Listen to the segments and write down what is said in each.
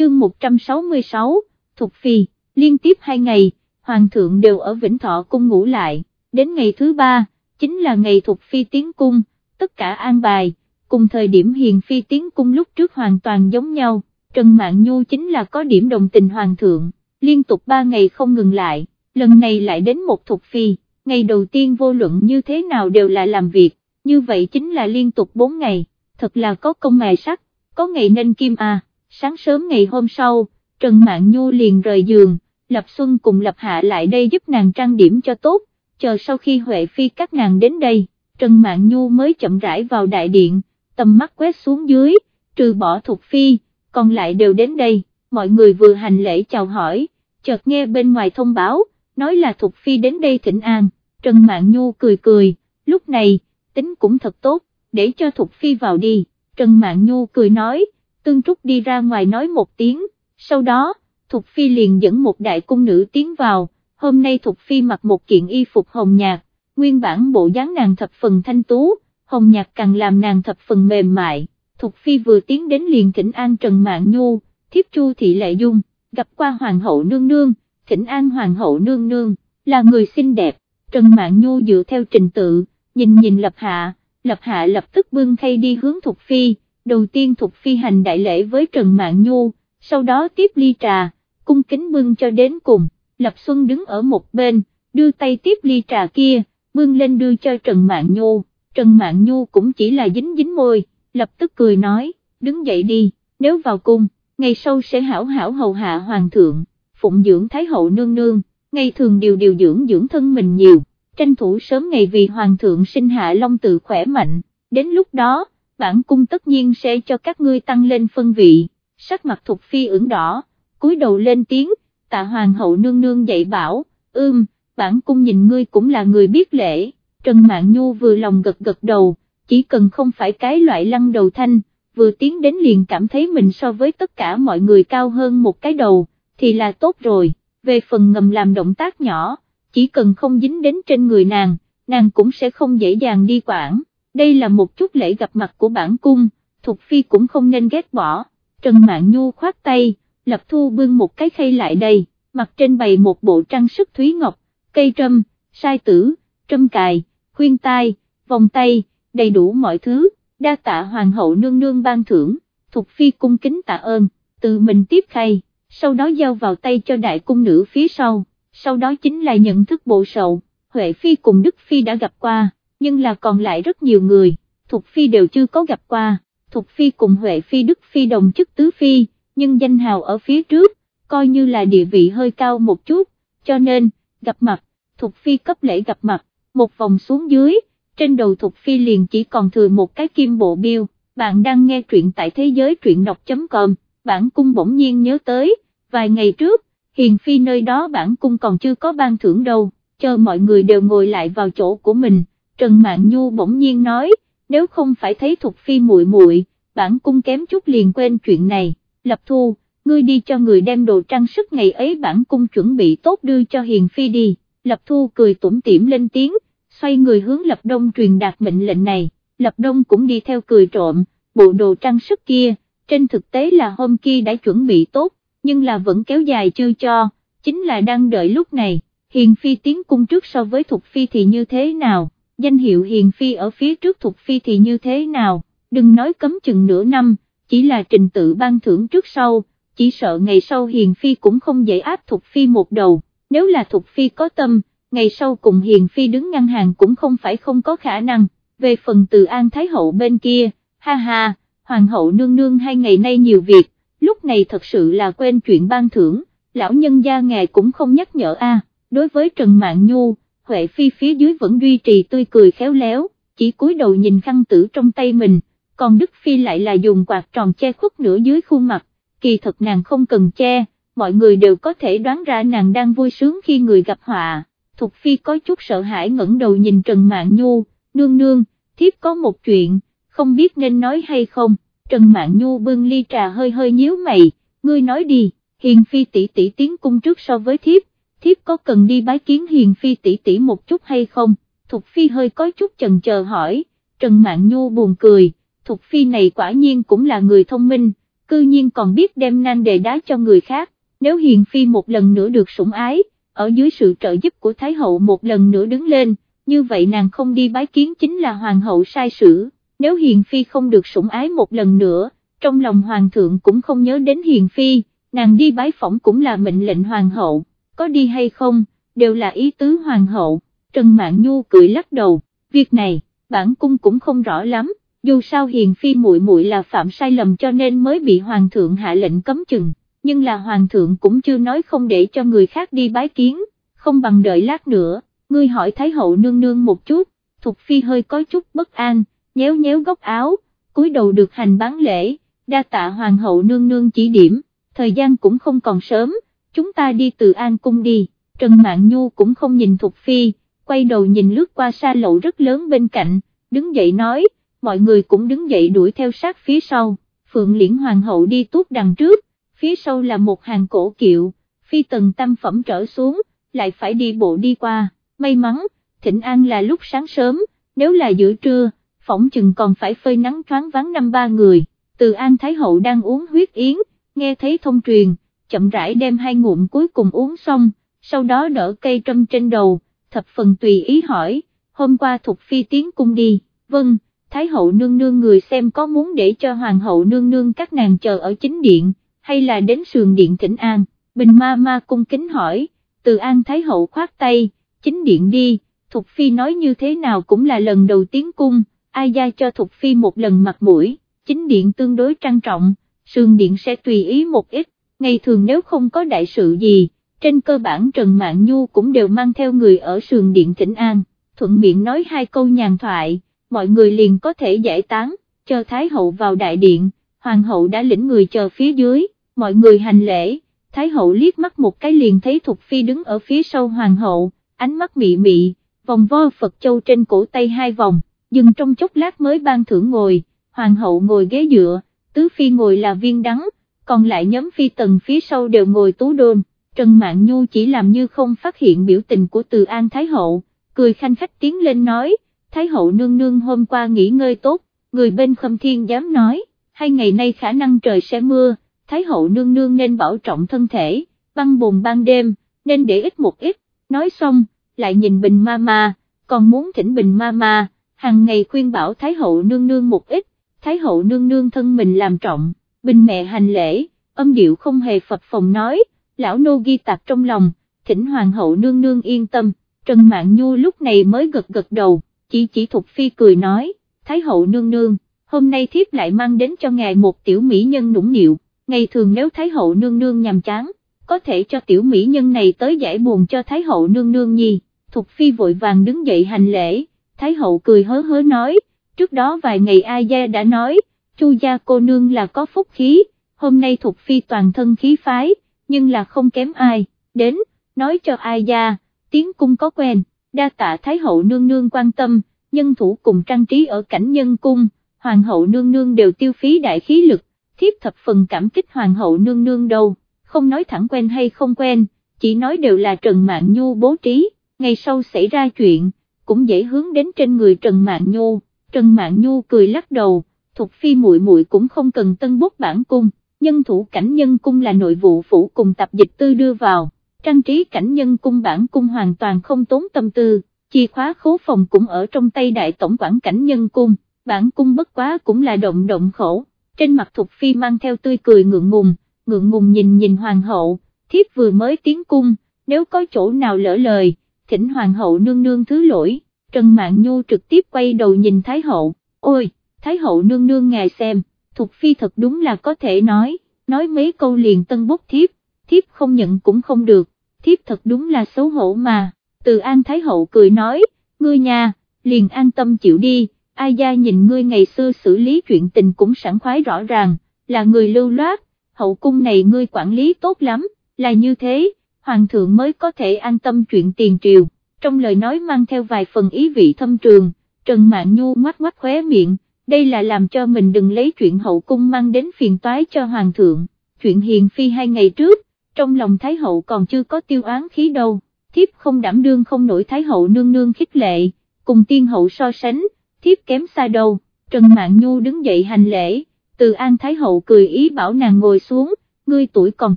chương 166, Thục Phi, liên tiếp hai ngày, Hoàng thượng đều ở Vĩnh Thọ cung ngủ lại, đến ngày thứ ba, chính là ngày Thục Phi tiến cung, tất cả an bài, cùng thời điểm Hiền Phi tiến cung lúc trước hoàn toàn giống nhau, Trần Mạn Nhu chính là có điểm đồng tình Hoàng thượng, liên tục ba ngày không ngừng lại, lần này lại đến một Thục Phi, ngày đầu tiên vô luận như thế nào đều là làm việc, như vậy chính là liên tục bốn ngày, thật là có công mài sắc, có ngày nên kim à, sáng sớm ngày hôm sau, Trần Mạn Nhu liền rời giường, Lập Xuân cùng Lập Hạ lại đây giúp nàng trang điểm cho tốt, chờ sau khi Huệ Phi các nàng đến đây, Trần Mạn Nhu mới chậm rãi vào đại điện, tầm mắt quét xuống dưới, trừ bỏ Thục Phi, còn lại đều đến đây, mọi người vừa hành lễ chào hỏi, chợt nghe bên ngoài thông báo, nói là Thục Phi đến đây thỉnh an, Trần Mạn Nhu cười cười, lúc này, tính cũng thật tốt, để cho Thục Phi vào đi, Trần Mạn Nhu cười nói, Tương Trúc đi ra ngoài nói một tiếng, sau đó, Thục Phi liền dẫn một đại cung nữ tiến vào, hôm nay Thục Phi mặc một kiện y phục hồng nhạt, nguyên bản bộ dáng nàng thập phần thanh tú, hồng nhạt càng làm nàng thập phần mềm mại, Thục Phi vừa tiến đến liền thỉnh an Trần mạng Nhu, thiếp Chu Thị Lệ Dung, gặp qua Hoàng hậu nương nương, thỉnh an Hoàng hậu nương nương, là người xinh đẹp, Trần mạng Nhu dựa theo trình tự, nhìn nhìn Lập Hạ, Lập Hạ lập tức bưng khay đi hướng Thục Phi, đầu tiên Thục Phi hành đại lễ với Trần mạng Nhu, sau đó tiếp ly trà, cung kính bưng cho đến cùng, Lập Xuân đứng ở một bên, đưa tay tiếp ly trà kia, bưng lên đưa cho Trần mạng Nhu, Trần mạng Nhu cũng chỉ là dính dính môi, lập tức cười nói, đứng dậy đi, nếu vào cung, ngày sau sẽ hảo hảo hầu hạ hoàng thượng, phụng dưỡng thái hậu nương nương, ngày thường điều điều dưỡng dưỡng thân mình nhiều, tranh thủ sớm ngày vì hoàng thượng sinh hạ long tự khỏe mạnh, đến lúc đó, bản cung tất nhiên sẽ cho các ngươi tăng lên phân vị, sắc mặt thục phi ửng đỏ, cúi đầu lên tiếng, tạ hoàng hậu nương nương dạy bảo, ưm, bản cung nhìn ngươi cũng là người biết lễ, Trần Mạn Nhu vừa lòng gật gật đầu, chỉ cần không phải cái loại lăng đầu thanh, vừa tiến đến liền cảm thấy mình so với tất cả mọi người cao hơn một cái đầu, thì là tốt rồi, về phần ngầm làm động tác nhỏ, chỉ cần không dính đến trên người nàng, nàng cũng sẽ không dễ dàng đi quản, đây là một chút lễ gặp mặt của bản cung, Thục Phi cũng không nên ghét bỏ, Trần Mạn Nhu khoát tay, Lập Thu bưng một cái khay lại đây, mặt trên bày một bộ trang sức thúy ngọc, cây trâm, sai tử, trâm cài, khuyên tai, vòng tay, đầy đủ mọi thứ, đa tạ hoàng hậu nương nương ban thưởng, Thục Phi cung kính tạ ơn, tự mình tiếp khay, sau đó giao vào tay cho đại cung nữ phía sau, sau đó chính là nhận thức bộ sậu, Huệ Phi cùng Đức Phi đã gặp qua, nhưng là còn lại rất nhiều người, Thục Phi đều chưa có gặp qua, Thục Phi cùng Huệ Phi Đức Phi đồng chức tứ Phi, nhưng danh hào ở phía trước, coi như là địa vị hơi cao một chút, cho nên, gặp mặt, Thục Phi cấp lễ gặp mặt, một vòng xuống dưới, trên đầu Thục Phi liền chỉ còn thừa một cái kim bộ biêu, bạn đang nghe truyện tại thế giới truyện đọc.com, bản cung bỗng nhiên nhớ tới, vài ngày trước, Hiền Phi nơi đó bản cung còn chưa có ban thưởng đâu, chờ mọi người đều ngồi lại vào chỗ của mình, Trần Mạn Nhu bỗng nhiên nói, nếu không phải thấy Thục Phi muội muội, bản cung kém chút liền quên chuyện này, Lập Thu, ngươi đi cho người đem đồ trang sức ngày ấy bản cung chuẩn bị tốt đưa cho Hiền Phi đi, Lập Thu cười tủm tỉm lên tiếng, xoay người hướng Lập Đông truyền đạt mệnh lệnh này, Lập Đông cũng đi theo cười trộm, bộ đồ trang sức kia, trên thực tế là hôm kia đã chuẩn bị tốt, nhưng là vẫn kéo dài chưa cho, chính là đang đợi lúc này, Hiền Phi tiến cung trước so với Thục Phi thì như thế nào, danh hiệu Hiền Phi ở phía trước Thục Phi thì như thế nào, đừng nói cấm chừng nửa năm, chỉ là trình tự ban thưởng trước sau, chỉ sợ ngày sau Hiền Phi cũng không dễ áp Thục Phi một đầu, nếu là Thục Phi có tâm, ngày sau cùng Hiền Phi đứng ngăn hàng cũng không phải không có khả năng, về phần từ An Thái Hậu bên kia, ha ha, Hoàng hậu nương nương hai ngày nay nhiều việc, lúc này thật sự là quên chuyện ban thưởng, lão nhân gia ngài cũng không nhắc nhở a. đối với Trần mạng Nhu, Huệ Phi phía dưới vẫn duy trì tươi cười khéo léo, chỉ cúi đầu nhìn khăn tử trong tay mình, còn Đức Phi lại là dùng quạt tròn che khuất nửa dưới khuôn mặt, kỳ thật nàng không cần che, mọi người đều có thể đoán ra nàng đang vui sướng khi người gặp họa. Thục Phi có chút sợ hãi ngẩng đầu nhìn Trần Mạn Nhu, nương nương, thiếp có một chuyện, không biết nên nói hay không, Trần Mạn Nhu bưng ly trà hơi hơi nhíu mày, ngươi nói đi, Hiền Phi tỷ tỷ tiến cung trước so với thiếp, thiếp có cần đi bái kiến Hiền Phi tỷ tỷ một chút hay không, Thục Phi hơi có chút chần chờ hỏi, Trần Mạn Nhu buồn cười, Thục Phi này quả nhiên cũng là người thông minh, cư nhiên còn biết đem nan đề đá cho người khác, nếu Hiền Phi một lần nữa được sủng ái, ở dưới sự trợ giúp của Thái Hậu một lần nữa đứng lên, như vậy nàng không đi bái kiến chính là Hoàng hậu sai sử, nếu Hiền Phi không được sủng ái một lần nữa, trong lòng Hoàng thượng cũng không nhớ đến Hiền Phi, nàng đi bái phỏng cũng là mệnh lệnh Hoàng hậu, có đi hay không, đều là ý tứ Hoàng hậu, Trần Mạn Nhu cười lắc đầu, việc này, bản cung cũng không rõ lắm, dù sao Hiền Phi muội muội là phạm sai lầm cho nên mới bị Hoàng thượng hạ lệnh cấm chừng nhưng là hoàng thượng cũng chưa nói không để cho người khác đi bái kiến, không bằng đợi lát nữa, ngươi hỏi Thái hậu nương nương một chút, Thục Phi hơi có chút bất an, nhéo nhéo góc áo, cúi đầu được hành bán lễ, đa tạ hoàng hậu nương nương chỉ điểm, thời gian cũng không còn sớm, chúng ta đi từ An Cung đi, Trần Mạn Nhu cũng không nhìn Thục Phi, quay đầu nhìn lướt qua xa lậu rất lớn bên cạnh, đứng dậy nói, mọi người cũng đứng dậy đuổi theo sát phía sau, Phượng Liễn Hoàng hậu đi tuốt đằng trước, phía sau là một hàng cổ kiệu, phi tầng tam phẩm trở xuống, lại phải đi bộ đi qua, may mắn, thịnh an là lúc sáng sớm, nếu là giữa trưa, phỏng chừng còn phải phơi nắng thoáng vắng năm ba người, từ an thái hậu đang uống huyết yến, nghe thấy thông truyền, chậm rãi đem hai ngụm cuối cùng uống xong, sau đó đỡ cây trâm trên đầu, thập phần tùy ý hỏi, hôm qua thuộc phi tiến cung đi, vâng, thái hậu nương nương người xem có muốn để cho hoàng hậu nương nương các nàng chờ ở chính điện, hay là đến sườn điện thỉnh an, Bình ma ma cung kính hỏi, từ an thái hậu khoát tay, chính điện đi, Thục Phi nói như thế nào cũng là lần đầu tiến cung, ai gia cho Thục Phi một lần mặt mũi, chính điện tương đối trang trọng, sườn điện sẽ tùy ý một ít, ngày thường nếu không có đại sự gì, trên cơ bản Trần Mạn Nhu cũng đều mang theo người ở sườn điện thỉnh an, thuận miệng nói hai câu nhàn thoại, mọi người liền có thể giải tán, chờ Thái hậu vào đại điện, Hoàng hậu đã lĩnh người chờ phía dưới mọi người hành lễ, Thái hậu liếc mắt một cái liền thấy Thục Phi đứng ở phía sau hoàng hậu, ánh mắt mị mị, vòng vo Phật Châu trên cổ tay hai vòng, dừng trong chốc lát mới ban thưởng ngồi, hoàng hậu ngồi ghế dựa, tứ phi ngồi là viên đắng, còn lại nhóm phi tần phía sau đều ngồi tú đôn, Trần Mạn Nhu chỉ làm như không phát hiện biểu tình của Từ An Thái hậu, cười khanh khách tiến lên nói, Thái hậu nương nương hôm qua nghỉ ngơi tốt, người bên khâm thiên dám nói, hai ngày nay khả năng trời sẽ mưa, Thái hậu nương nương nên bảo trọng thân thể, băng bồn ban đêm, nên để ít một ít, nói xong, lại nhìn bình ma ma, còn muốn thỉnh bình ma ma, hàng ngày khuyên bảo Thái hậu nương nương một ít, Thái hậu nương nương thân mình làm trọng, bình mẹ hành lễ, âm điệu không hề phật phòng nói, lão nô ghi tạc trong lòng, thỉnh hoàng hậu nương nương yên tâm, Trần Mạn Nhu lúc này mới gật gật đầu, chỉ chỉ Thục Phi cười nói, Thái hậu nương nương, hôm nay thiếp lại mang đến cho ngài một tiểu mỹ nhân nũng nịu ngày thường nếu Thái hậu nương nương nhằm chán, có thể cho tiểu mỹ nhân này tới giải buồn cho Thái hậu nương nương nhi, Thục Phi vội vàng đứng dậy hành lễ, Thái hậu cười hớ hớ nói, trước đó vài ngày A Gia đã nói, Chu gia cô nương là có phúc khí, hôm nay Thục Phi toàn thân khí phái, nhưng là không kém ai, đến, nói cho ai Gia, tiến cung có quen, đa tạ Thái hậu nương nương quan tâm, nhân thủ cùng trang trí ở cảnh nhân cung, hoàng hậu nương nương đều tiêu phí đại khí lực, thiếp thập phần cảm kích hoàng hậu nương nương đâu, không nói thẳng quen hay không quen, chỉ nói đều là Trần Mạn Nhu bố trí, ngày sau xảy ra chuyện, cũng dễ hướng đến trên người Trần Mạn Nhu, Trần Mạn Nhu cười lắc đầu, thuộc phi muội muội cũng không cần tân bút bản cung, nhân thủ cảnh nhân cung là nội vụ phủ cùng tập dịch tư đưa vào, trang trí cảnh nhân cung bản cung hoàn toàn không tốn tâm tư, chìa khóa khố phòng cũng ở trong tay đại tổng quản cảnh nhân cung, bản cung bất quá cũng là động động khổ trên mặt Thục Phi mang theo tươi cười ngượng ngùng, ngượng ngùng nhìn nhìn hoàng hậu, thiếp vừa mới tiến cung, nếu có chỗ nào lỡ lời, thỉnh hoàng hậu nương nương thứ lỗi, Trần Mạn Nhu trực tiếp quay đầu nhìn Thái hậu, ôi, Thái hậu nương nương ngài xem, Thục Phi thật đúng là có thể nói, nói mấy câu liền tân bốc thiếp, thiếp không nhận cũng không được, thiếp thật đúng là xấu hổ mà, từ An Thái hậu cười nói, ngươi nhà, liền an tâm chịu đi ai gia nhìn ngươi ngày xưa xử lý chuyện tình cũng sẵn khoái rõ ràng, là người lưu loát, hậu cung này ngươi quản lý tốt lắm, là như thế, hoàng thượng mới có thể an tâm chuyện tiền triều, trong lời nói mang theo vài phần ý vị thâm trường, Trần Mạn Nhu ngoắt ngoắt khóe miệng, đây là làm cho mình đừng lấy chuyện hậu cung mang đến phiền toái cho hoàng thượng, chuyện hiền phi hai ngày trước, trong lòng Thái hậu còn chưa có tiêu án khí đâu, thiếp không đảm đương không nổi Thái hậu nương nương khích lệ, cùng tiên hậu so sánh, thiếp kém xa đâu, Trần mạng Nhu đứng dậy hành lễ, từ An Thái Hậu cười ý bảo nàng ngồi xuống, ngươi tuổi còn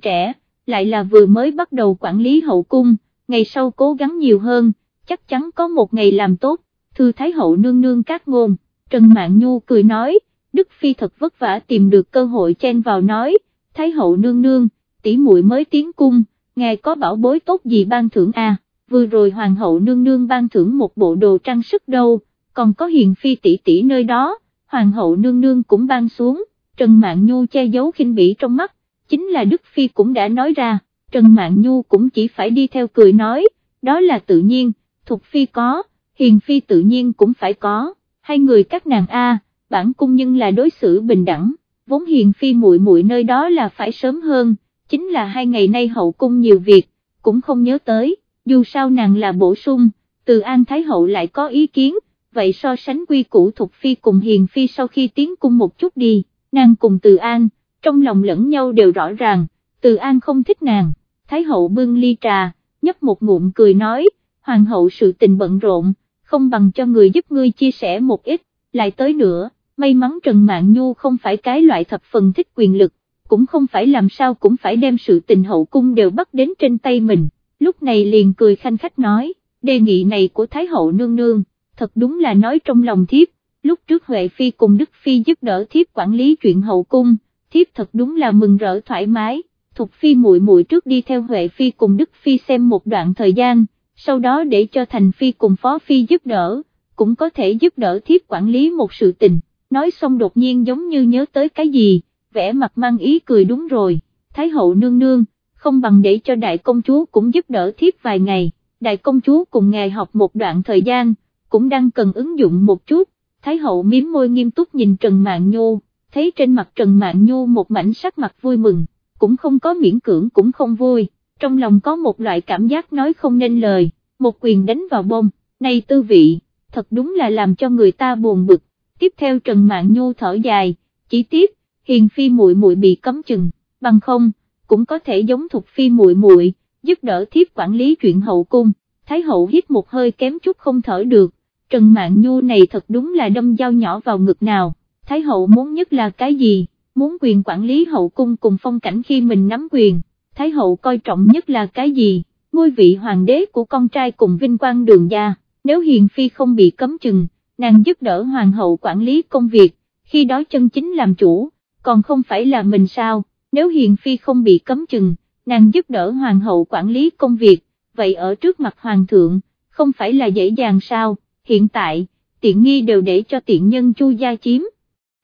trẻ, lại là vừa mới bắt đầu quản lý hậu cung, ngày sau cố gắng nhiều hơn, chắc chắn có một ngày làm tốt, thư Thái Hậu nương nương các ngôn, Trần Mạn Nhu cười nói, Đức Phi thật vất vả tìm được cơ hội chen vào nói, Thái Hậu nương nương, tỷ muội mới tiến cung, ngài có bảo bối tốt gì ban thưởng à, vừa rồi Hoàng hậu nương nương ban thưởng một bộ đồ trang sức đâu, còn có hiền phi tỷ tỷ nơi đó, Hoàng hậu nương nương cũng ban xuống, Trần Mạn Nhu che giấu khinh bỉ trong mắt, chính là Đức Phi cũng đã nói ra, Trần Mạn Nhu cũng chỉ phải đi theo cười nói, đó là tự nhiên, Thục Phi có, Hiền Phi tự nhiên cũng phải có, hai người các nàng A, bản cung nhưng là đối xử bình đẳng, vốn Hiền Phi muội muội nơi đó là phải sớm hơn, chính là hai ngày nay hậu cung nhiều việc, cũng không nhớ tới, dù sao nàng là bổ sung, từ An Thái Hậu lại có ý kiến, vậy so sánh quy củ Thục Phi cùng Hiền Phi sau khi tiến cung một chút đi, nàng cùng từ An, trong lòng lẫn nhau đều rõ ràng, từ An không thích nàng, Thái Hậu bưng ly trà, nhấp một ngụm cười nói, Hoàng hậu sự tình bận rộn, không bằng cho người giúp ngươi chia sẻ một ít, lại tới nữa, may mắn Trần Mạn Nhu không phải cái loại thập phần thích quyền lực, cũng không phải làm sao cũng phải đem sự tình hậu cung đều bắt đến trên tay mình, lúc này liền cười khanh khách nói, đề nghị này của Thái hậu nương nương, thật đúng là nói trong lòng thiếp, lúc trước Huệ Phi cùng Đức Phi giúp đỡ thiếp quản lý chuyện hậu cung, thiếp thật đúng là mừng rỡ thoải mái, Thục Phi muội muội trước đi theo Huệ Phi cùng Đức Phi xem một đoạn thời gian, sau đó để cho Thành Phi cùng Phó Phi giúp đỡ, cũng có thể giúp đỡ thiếp quản lý một sự tình, nói xong đột nhiên giống như nhớ tới cái gì, vẽ mặt mang ý cười đúng rồi, Thái hậu nương nương, không bằng để cho đại công chúa cũng giúp đỡ thiếp vài ngày, đại công chúa cùng ngài học một đoạn thời gian, cũng đang cần ứng dụng một chút, Thái hậu miếm môi nghiêm túc nhìn Trần Mạn nhu thấy trên mặt Trần Mạn nhu một mảnh sắc mặt vui mừng, cũng không có miễn cưỡng cũng không vui, trong lòng có một loại cảm giác nói không nên lời, một quyền đánh vào bông, này tư vị, thật đúng là làm cho người ta buồn bực, tiếp theo Trần mạng nhu thở dài, chỉ tiếp, hiền phi muội muội bị cấm chừng, bằng không, cũng có thể giống thuộc phi muội muội giúp đỡ thiếp quản lý chuyện hậu cung, Thái hậu hít một hơi kém chút không thở được, Trần mạng Nhu này thật đúng là đâm dao nhỏ vào ngực nào, Thái hậu muốn nhất là cái gì, muốn quyền quản lý hậu cung cùng phong cảnh khi mình nắm quyền, Thái hậu coi trọng nhất là cái gì, ngôi vị hoàng đế của con trai cùng vinh quang đường gia, nếu hiền phi không bị cấm chừng, nàng giúp đỡ hoàng hậu quản lý công việc, khi đó chân chính làm chủ, còn không phải là mình sao, nếu hiền phi không bị cấm chừng, nàng giúp đỡ hoàng hậu quản lý công việc, vậy ở trước mặt hoàng thượng, không phải là dễ dàng sao, hiện tại, tiện nghi đều để cho tiện nhân chu gia chiếm.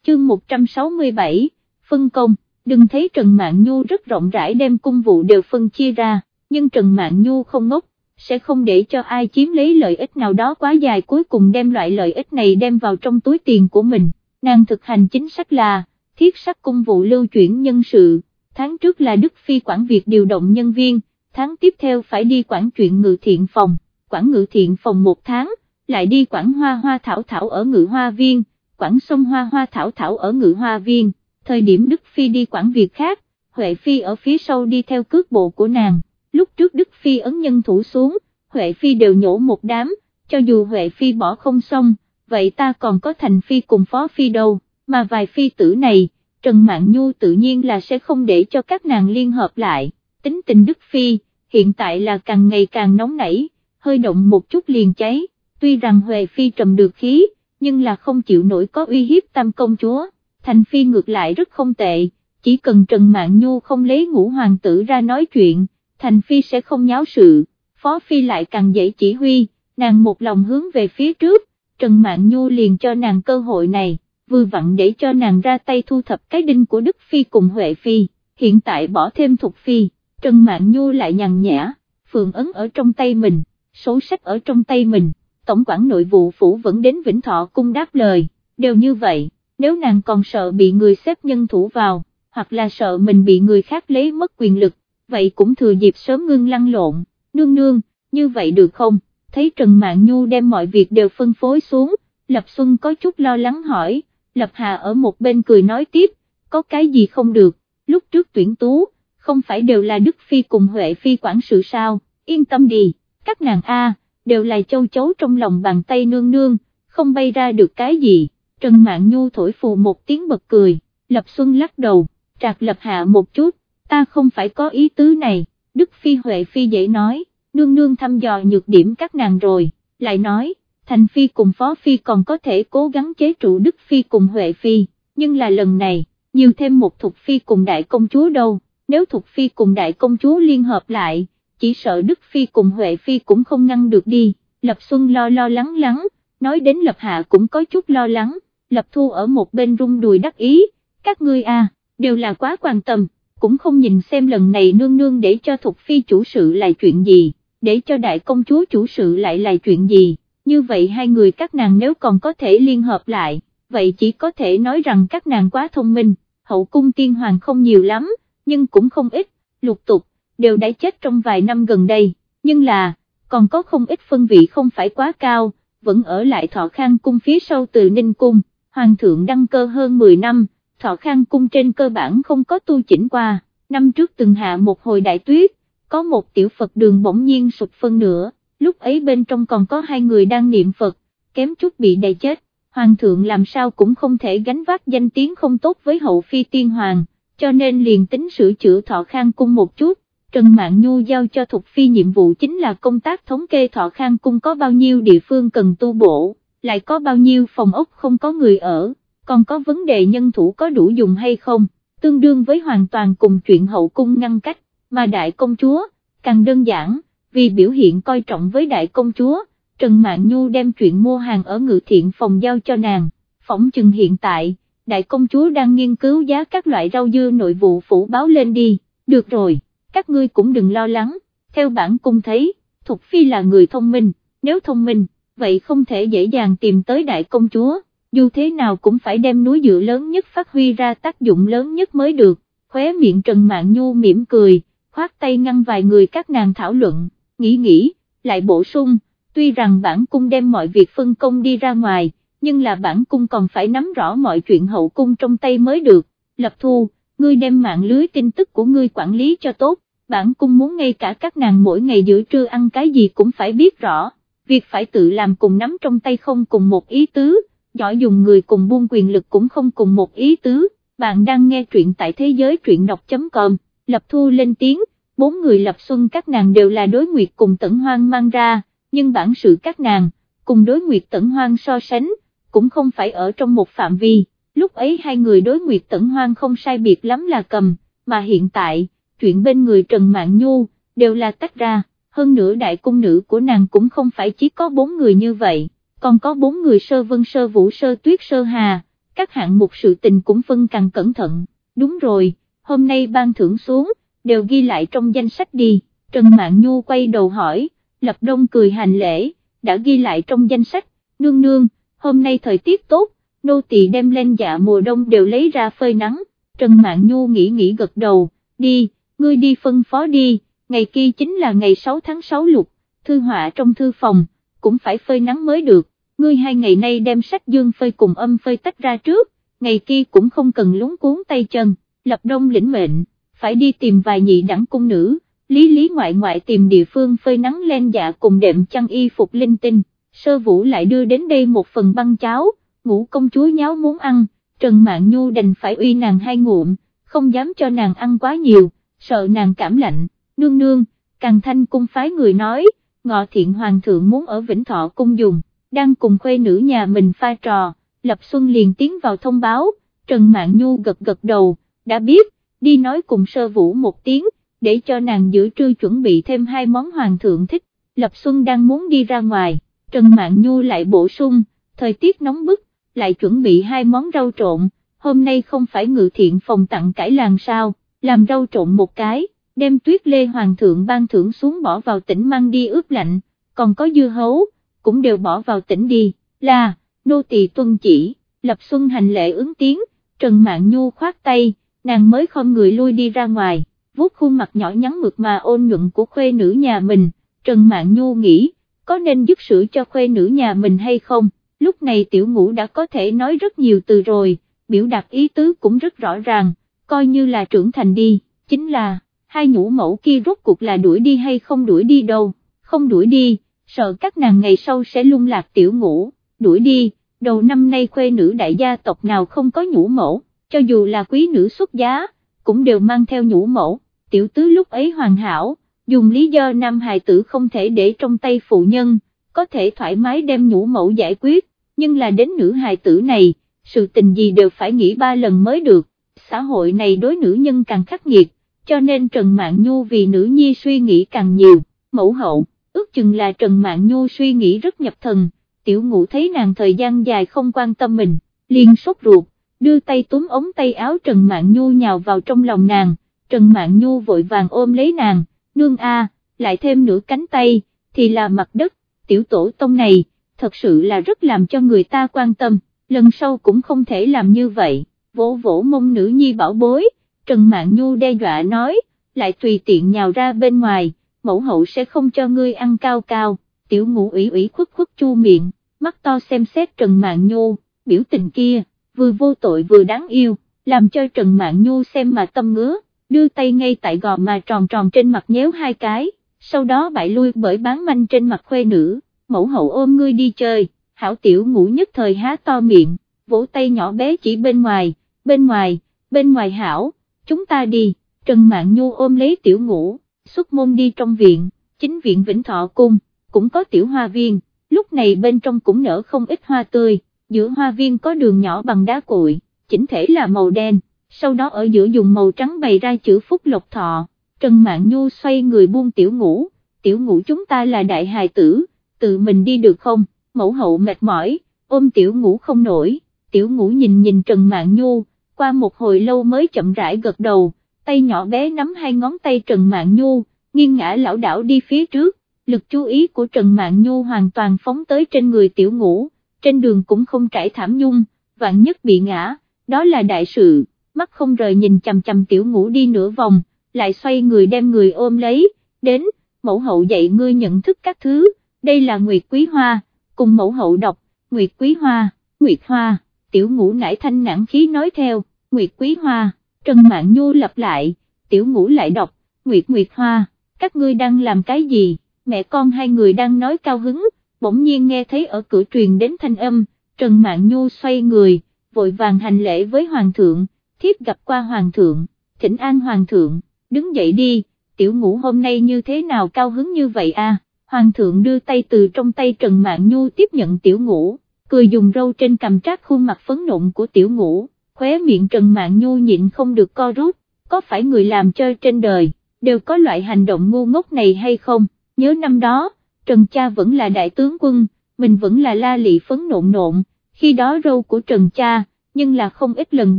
Chương 167, phân công, đừng thấy Trần Mạn Nhu rất rộng rãi đem cung vụ đều phân chia ra, nhưng Trần Mạn Nhu không ngốc, sẽ không để cho ai chiếm lấy lợi ích nào đó quá dài cuối cùng đem loại lợi ích này đem vào trong túi tiền của mình, nàng thực hành chính sách là, thiết sắc cung vụ lưu chuyển nhân sự, tháng trước là Đức Phi quản việc điều động nhân viên, tháng tiếp theo phải đi quản chuyện ngự thiện phòng, quản ngự thiện phòng một tháng, lại đi quản hoa hoa thảo thảo ở ngự hoa viên, quản sông hoa hoa thảo thảo ở ngự hoa viên, thời điểm Đức Phi đi quản việc khác, Huệ Phi ở phía sau đi theo cước bộ của nàng, lúc trước Đức Phi ấn nhân thủ xuống, Huệ Phi đều nhổ một đám, cho dù Huệ Phi bỏ không xong, vậy ta còn có Thành Phi cùng Phó Phi đâu, mà vài Phi tử này, Trần Mạn Nhu tự nhiên là sẽ không để cho các nàng liên hợp lại, tính tình Đức Phi, hiện tại là càng ngày càng nóng nảy, hơi động một chút liền cháy, tuy rằng Huệ Phi trầm được khí, nhưng là không chịu nổi có uy hiếp tam công chúa, Thành Phi ngược lại rất không tệ, chỉ cần Trần Mạn Nhu không lấy ngũ hoàng tử ra nói chuyện, Thành Phi sẽ không nháo sự, Phó Phi lại càng dễ chỉ huy, nàng một lòng hướng về phía trước, Trần Mạn Nhu liền cho nàng cơ hội này, vừa vặn để cho nàng ra tay thu thập cái đinh của Đức Phi cùng Huệ Phi, hiện tại bỏ thêm Thục Phi, Trần Mạn Nhu lại nhằn nhã, phượng ấn ở trong tay mình, số sách ở trong tay mình, tổng quản nội vụ phủ vẫn đến Vĩnh Thọ cung đáp lời, đều như vậy, nếu nàng còn sợ bị người xếp nhân thủ vào, hoặc là sợ mình bị người khác lấy mất quyền lực, vậy cũng thừa dịp sớm ngưng lăn lộn, nương nương, như vậy được không, thấy Trần Mạn Nhu đem mọi việc đều phân phối xuống, Lập Xuân có chút lo lắng hỏi, Lập Hà ở một bên cười nói tiếp, có cái gì không được, lúc trước tuyển tú, không phải đều là Đức Phi cùng Huệ Phi quản sự sao, yên tâm đi, các nàng A, đều là châu chấu trong lòng bàn tay nương nương, không bay ra được cái gì, Trần Mạn Nhu thổi phù một tiếng bật cười, Lập Xuân lắc đầu, trạc lập hạ một chút, ta không phải có ý tứ này, Đức Phi Huệ Phi dễ nói, nương nương thăm dò nhược điểm các nàng rồi, lại nói, Thành Phi cùng Phó Phi còn có thể cố gắng chế trụ Đức Phi cùng Huệ Phi, nhưng là lần này, nhiều thêm một Thục Phi cùng Đại Công Chúa đâu, nếu Thục Phi cùng Đại Công Chúa liên hợp lại, chỉ sợ Đức Phi cùng Huệ Phi cũng không ngăn được đi, Lập Xuân lo lo lắng lắng, nói đến Lập Hạ cũng có chút lo lắng, Lập Thu ở một bên rung đùi đắc ý, các ngươi à, đều là quá quan tâm, cũng không nhìn xem lần này nương nương để cho Thục Phi chủ sự lại chuyện gì, để cho Đại Công Chúa chủ sự lại là chuyện gì, như vậy hai người các nàng nếu còn có thể liên hợp lại, vậy chỉ có thể nói rằng các nàng quá thông minh, hậu cung tiên hoàng không nhiều lắm, nhưng cũng không ít, lục tục, đều đã chết trong vài năm gần đây, nhưng là, còn có không ít phân vị không phải quá cao, vẫn ở lại thọ khang cung phía sau từ Ninh Cung, Hoàng thượng đăng cơ hơn 10 năm, thọ khang cung trên cơ bản không có tu chỉnh qua, năm trước từng hạ một hồi đại tuyết, có một tiểu Phật đường bỗng nhiên sụp phân nửa, lúc ấy bên trong còn có hai người đang niệm Phật, kém chút bị đầy chết, Hoàng thượng làm sao cũng không thể gánh vác danh tiếng không tốt với hậu phi tiên hoàng, cho nên liền tính sửa chữa thọ khang cung một chút, Trần Mạn Nhu giao cho Thục Phi nhiệm vụ chính là công tác thống kê thọ khang cung có bao nhiêu địa phương cần tu bổ, lại có bao nhiêu phòng ốc không có người ở, còn có vấn đề nhân thủ có đủ dùng hay không, tương đương với hoàn toàn cùng chuyện hậu cung ngăn cách, mà đại công chúa, càng đơn giản, vì biểu hiện coi trọng với đại công chúa, Trần Mạn Nhu đem chuyện mua hàng ở ngự thiện phòng giao cho nàng, phỏng chừng hiện tại, đại công chúa đang nghiên cứu giá các loại rau dưa nội vụ phủ báo lên đi, được rồi các ngươi cũng đừng lo lắng, theo bản cung thấy, Thục Phi là người thông minh, nếu thông minh, vậy không thể dễ dàng tìm tới đại công chúa, dù thế nào cũng phải đem núi dựa lớn nhất phát huy ra tác dụng lớn nhất mới được, khóe miệng Trần Mạn Nhu mỉm cười, khoát tay ngăn vài người các nàng thảo luận, nghĩ nghĩ, lại bổ sung, tuy rằng bản cung đem mọi việc phân công đi ra ngoài, nhưng là bản cung còn phải nắm rõ mọi chuyện hậu cung trong tay mới được, lập thu ngươi đem mạng lưới tin tức của ngươi quản lý cho tốt, bản cung muốn ngay cả các nàng mỗi ngày giữa trưa ăn cái gì cũng phải biết rõ, việc phải tự làm cùng nắm trong tay không cùng một ý tứ, giỏi dùng người cùng buông quyền lực cũng không cùng một ý tứ, bạn đang nghe truyện tại thế giới truyện đọc.com, lập thu lên tiếng, bốn người lập xuân các nàng đều là đối nguyệt cùng tẩn hoang mang ra, nhưng bản sự các nàng, cùng đối nguyệt tẩn hoang so sánh, cũng không phải ở trong một phạm vi. Lúc ấy hai người đối Nguyệt Tẩn Hoang không sai biệt lắm là cầm, mà hiện tại, chuyện bên người Trần Mạn Nhu, đều là tách ra, hơn nữa đại cung nữ của nàng cũng không phải chỉ có bốn người như vậy, còn có bốn người sơ vân sơ vũ sơ tuyết sơ hà, các hạng mục sự tình cũng phân càng cẩn thận, đúng rồi, hôm nay ban thưởng xuống, đều ghi lại trong danh sách đi, Trần Mạn Nhu quay đầu hỏi, Lập Đông cười hành lễ, đã ghi lại trong danh sách, nương nương, hôm nay thời tiết tốt, nô tỳ đem lên dạ mùa đông đều lấy ra phơi nắng, Trần Mạn Nhu nghĩ nghĩ gật đầu, đi, ngươi đi phân phó đi, ngày kia chính là ngày 6 tháng 6 lục, thư họa trong thư phòng, cũng phải phơi nắng mới được, ngươi hai ngày nay đem sách dương phơi cùng âm phơi tách ra trước, ngày kia cũng không cần lúng cuốn tay chân, lập đông lĩnh mệnh, phải đi tìm vài nhị đẳng cung nữ, lý lý ngoại ngoại tìm địa phương phơi nắng lên dạ cùng đệm chăn y phục linh tinh, sơ vũ lại đưa đến đây một phần băng cháo, ngũ công chúa nháo muốn ăn, Trần mạng Nhu đành phải uy nàng hai ngụm, không dám cho nàng ăn quá nhiều, sợ nàng cảm lạnh, nương nương, càng thanh cung phái người nói, ngọ thiện hoàng thượng muốn ở Vĩnh Thọ cung dùng, đang cùng khuê nữ nhà mình pha trò, Lập Xuân liền tiến vào thông báo, Trần Mạn Nhu gật gật đầu, đã biết, đi nói cùng sơ vũ một tiếng, để cho nàng giữa trưa chuẩn bị thêm hai món hoàng thượng thích, Lập Xuân đang muốn đi ra ngoài, Trần Mạn Nhu lại bổ sung, thời tiết nóng bức, lại chuẩn bị hai món rau trộn, hôm nay không phải ngự thiện phòng tặng cải làng sao, làm rau trộn một cái, đem tuyết lê hoàng thượng ban thưởng xuống bỏ vào tỉnh mang đi ướp lạnh, còn có dưa hấu, cũng đều bỏ vào tỉnh đi, là, nô tỳ tuân chỉ, lập xuân hành lễ ứng tiếng, Trần mạng Nhu khoát tay, nàng mới không người lui đi ra ngoài, vuốt khuôn mặt nhỏ nhắn mượt mà ôn nhuận của khuê nữ nhà mình, Trần mạng Nhu nghĩ, có nên giúp sữa cho khuê nữ nhà mình hay không? lúc này tiểu ngũ đã có thể nói rất nhiều từ rồi, biểu đạt ý tứ cũng rất rõ ràng, coi như là trưởng thành đi, chính là, hai nhũ mẫu kia rốt cuộc là đuổi đi hay không đuổi đi đâu, không đuổi đi, sợ các nàng ngày sau sẽ lung lạc tiểu ngũ, đuổi đi, đầu năm nay khuê nữ đại gia tộc nào không có nhũ mẫu, cho dù là quý nữ xuất giá, cũng đều mang theo nhũ mẫu, tiểu tứ lúc ấy hoàn hảo, dùng lý do nam hài tử không thể để trong tay phụ nhân, có thể thoải mái đem nhũ mẫu giải quyết, nhưng là đến nữ hài tử này, sự tình gì đều phải nghĩ ba lần mới được, xã hội này đối nữ nhân càng khắc nghiệt, cho nên Trần Mạn Nhu vì nữ nhi suy nghĩ càng nhiều, mẫu hậu, ước chừng là Trần Mạn Nhu suy nghĩ rất nhập thần, tiểu ngũ thấy nàng thời gian dài không quan tâm mình, liền sốt ruột, đưa tay túm ống tay áo Trần Mạn Nhu nhào vào trong lòng nàng, Trần Mạn Nhu vội vàng ôm lấy nàng, nương a, lại thêm nửa cánh tay, thì là mặt đất, tiểu tổ tông này, thật sự là rất làm cho người ta quan tâm, lần sau cũng không thể làm như vậy, vỗ vỗ mông nữ nhi bảo bối, Trần Mạn Nhu đe dọa nói, lại tùy tiện nhào ra bên ngoài, mẫu hậu sẽ không cho ngươi ăn cao cao, tiểu ngũ ủy ủy khuất khuất chu miệng, mắt to xem xét Trần Mạn Nhu, biểu tình kia, vừa vô tội vừa đáng yêu, làm cho Trần Mạn Nhu xem mà tâm ngứa, đưa tay ngay tại gò mà tròn tròn trên mặt nhéo hai cái, sau đó bại lui bởi bán manh trên mặt khuê nữ, mẫu hậu ôm ngươi đi chơi, hảo tiểu ngũ nhất thời há to miệng, vỗ tay nhỏ bé chỉ bên ngoài, bên ngoài, bên ngoài hảo, chúng ta đi, Trần Mạn Nhu ôm lấy tiểu ngũ, xuất môn đi trong viện, chính viện Vĩnh Thọ Cung, cũng có tiểu hoa viên, lúc này bên trong cũng nở không ít hoa tươi, giữa hoa viên có đường nhỏ bằng đá cuội, chỉnh thể là màu đen, sau đó ở giữa dùng màu trắng bày ra chữ Phúc Lộc Thọ, Trần Mạn Nhu xoay người buông tiểu ngũ, tiểu ngũ chúng ta là đại hài tử, tự mình đi được không, mẫu hậu mệt mỏi, ôm tiểu ngũ không nổi, tiểu ngũ nhìn nhìn Trần Mạn Nhu, qua một hồi lâu mới chậm rãi gật đầu, tay nhỏ bé nắm hai ngón tay Trần Mạn Nhu, nghiêng ngã lão đảo đi phía trước, lực chú ý của Trần Mạn Nhu hoàn toàn phóng tới trên người tiểu ngũ, trên đường cũng không trải thảm nhung, vạn nhất bị ngã, đó là đại sự, mắt không rời nhìn chầm chầm tiểu ngũ đi nửa vòng, lại xoay người đem người ôm lấy, đến, mẫu hậu dạy ngươi nhận thức các thứ, đây là Nguyệt Quý Hoa, cùng mẫu hậu đọc, Nguyệt Quý Hoa, Nguyệt Hoa, tiểu ngũ nải thanh nản khí nói theo, Nguyệt Quý Hoa, Trần Mạn Nhu lặp lại, tiểu ngũ lại đọc, Nguyệt Nguyệt Hoa, các ngươi đang làm cái gì, mẹ con hai người đang nói cao hứng, bỗng nhiên nghe thấy ở cửa truyền đến thanh âm, Trần Mạn Nhu xoay người, vội vàng hành lễ với Hoàng thượng, thiếp gặp qua Hoàng thượng, thỉnh an Hoàng thượng, đứng dậy đi, tiểu ngũ hôm nay như thế nào cao hứng như vậy à, Hoàng thượng đưa tay từ trong tay Trần Mạn Nhu tiếp nhận tiểu ngũ, cười dùng râu trên cầm trát khuôn mặt phấn nộn của tiểu ngũ, khóe miệng Trần Mạn Nhu nhịn không được co rút, có phải người làm chơi trên đời, đều có loại hành động ngu ngốc này hay không, nhớ năm đó, Trần Cha vẫn là đại tướng quân, mình vẫn là la lị phấn nộn nộn, khi đó râu của Trần Cha, nhưng là không ít lần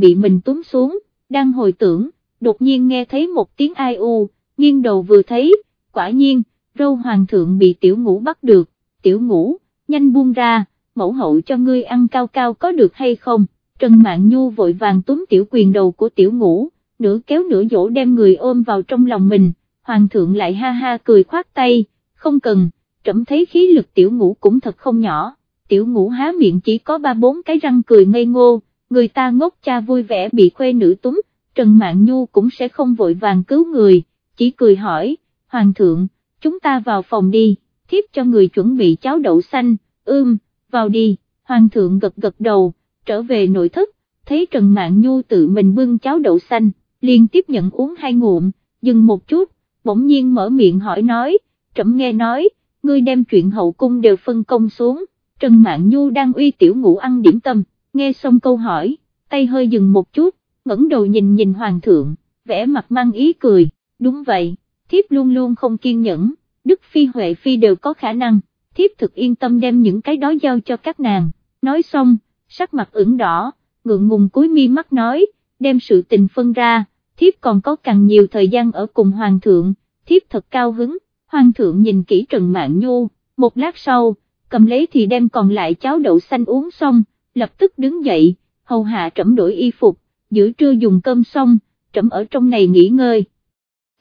bị mình túm xuống, đang hồi tưởng, đột nhiên nghe thấy một tiếng ai u, nghiêng đầu vừa thấy, quả nhiên, râu hoàng thượng bị tiểu ngũ bắt được, tiểu ngũ, nhanh buông ra, mẫu hậu cho ngươi ăn cao cao có được hay không, Trần Mạn Nhu vội vàng túm tiểu quyền đầu của tiểu ngũ, nửa kéo nửa dỗ đem người ôm vào trong lòng mình, hoàng thượng lại ha ha cười khoát tay, không cần, trẫm thấy khí lực tiểu ngũ cũng thật không nhỏ, tiểu ngũ há miệng chỉ có ba bốn cái răng cười ngây ngô, người ta ngốc cha vui vẻ bị khuê nữ túm, Trần Mạn Nhu cũng sẽ không vội vàng cứu người, chỉ cười hỏi, hoàng thượng, chúng ta vào phòng đi, thiếp cho người chuẩn bị cháo đậu xanh, ưm, vào đi, hoàng thượng gật gật đầu, trở về nội thất, thấy Trần Mạn Nhu tự mình bưng cháo đậu xanh, liên tiếp nhận uống hai ngụm, dừng một chút, bỗng nhiên mở miệng hỏi nói, trẫm nghe nói, ngươi đem chuyện hậu cung đều phân công xuống, Trần Mạn Nhu đang uy tiểu ngủ ăn điểm tâm, nghe xong câu hỏi, tay hơi dừng một chút, ngẩng đầu nhìn nhìn hoàng thượng, vẽ mặt mang ý cười, đúng vậy, thiếp luôn luôn không kiên nhẫn, Đức Phi Huệ Phi đều có khả năng, thiếp thực yên tâm đem những cái đó giao cho các nàng, nói xong, sắc mặt ửng đỏ, ngượng ngùng cúi mi mắt nói, đem sự tình phân ra, thiếp còn có càng nhiều thời gian ở cùng hoàng thượng, thiếp thật cao hứng, hoàng thượng nhìn kỹ Trần Mạn Nhu, một lát sau, cầm lấy thì đem còn lại cháo đậu xanh uống xong, lập tức đứng dậy, hầu hạ trẫm đổi y phục, giữa trưa dùng cơm xong, trẫm ở trong này nghỉ ngơi.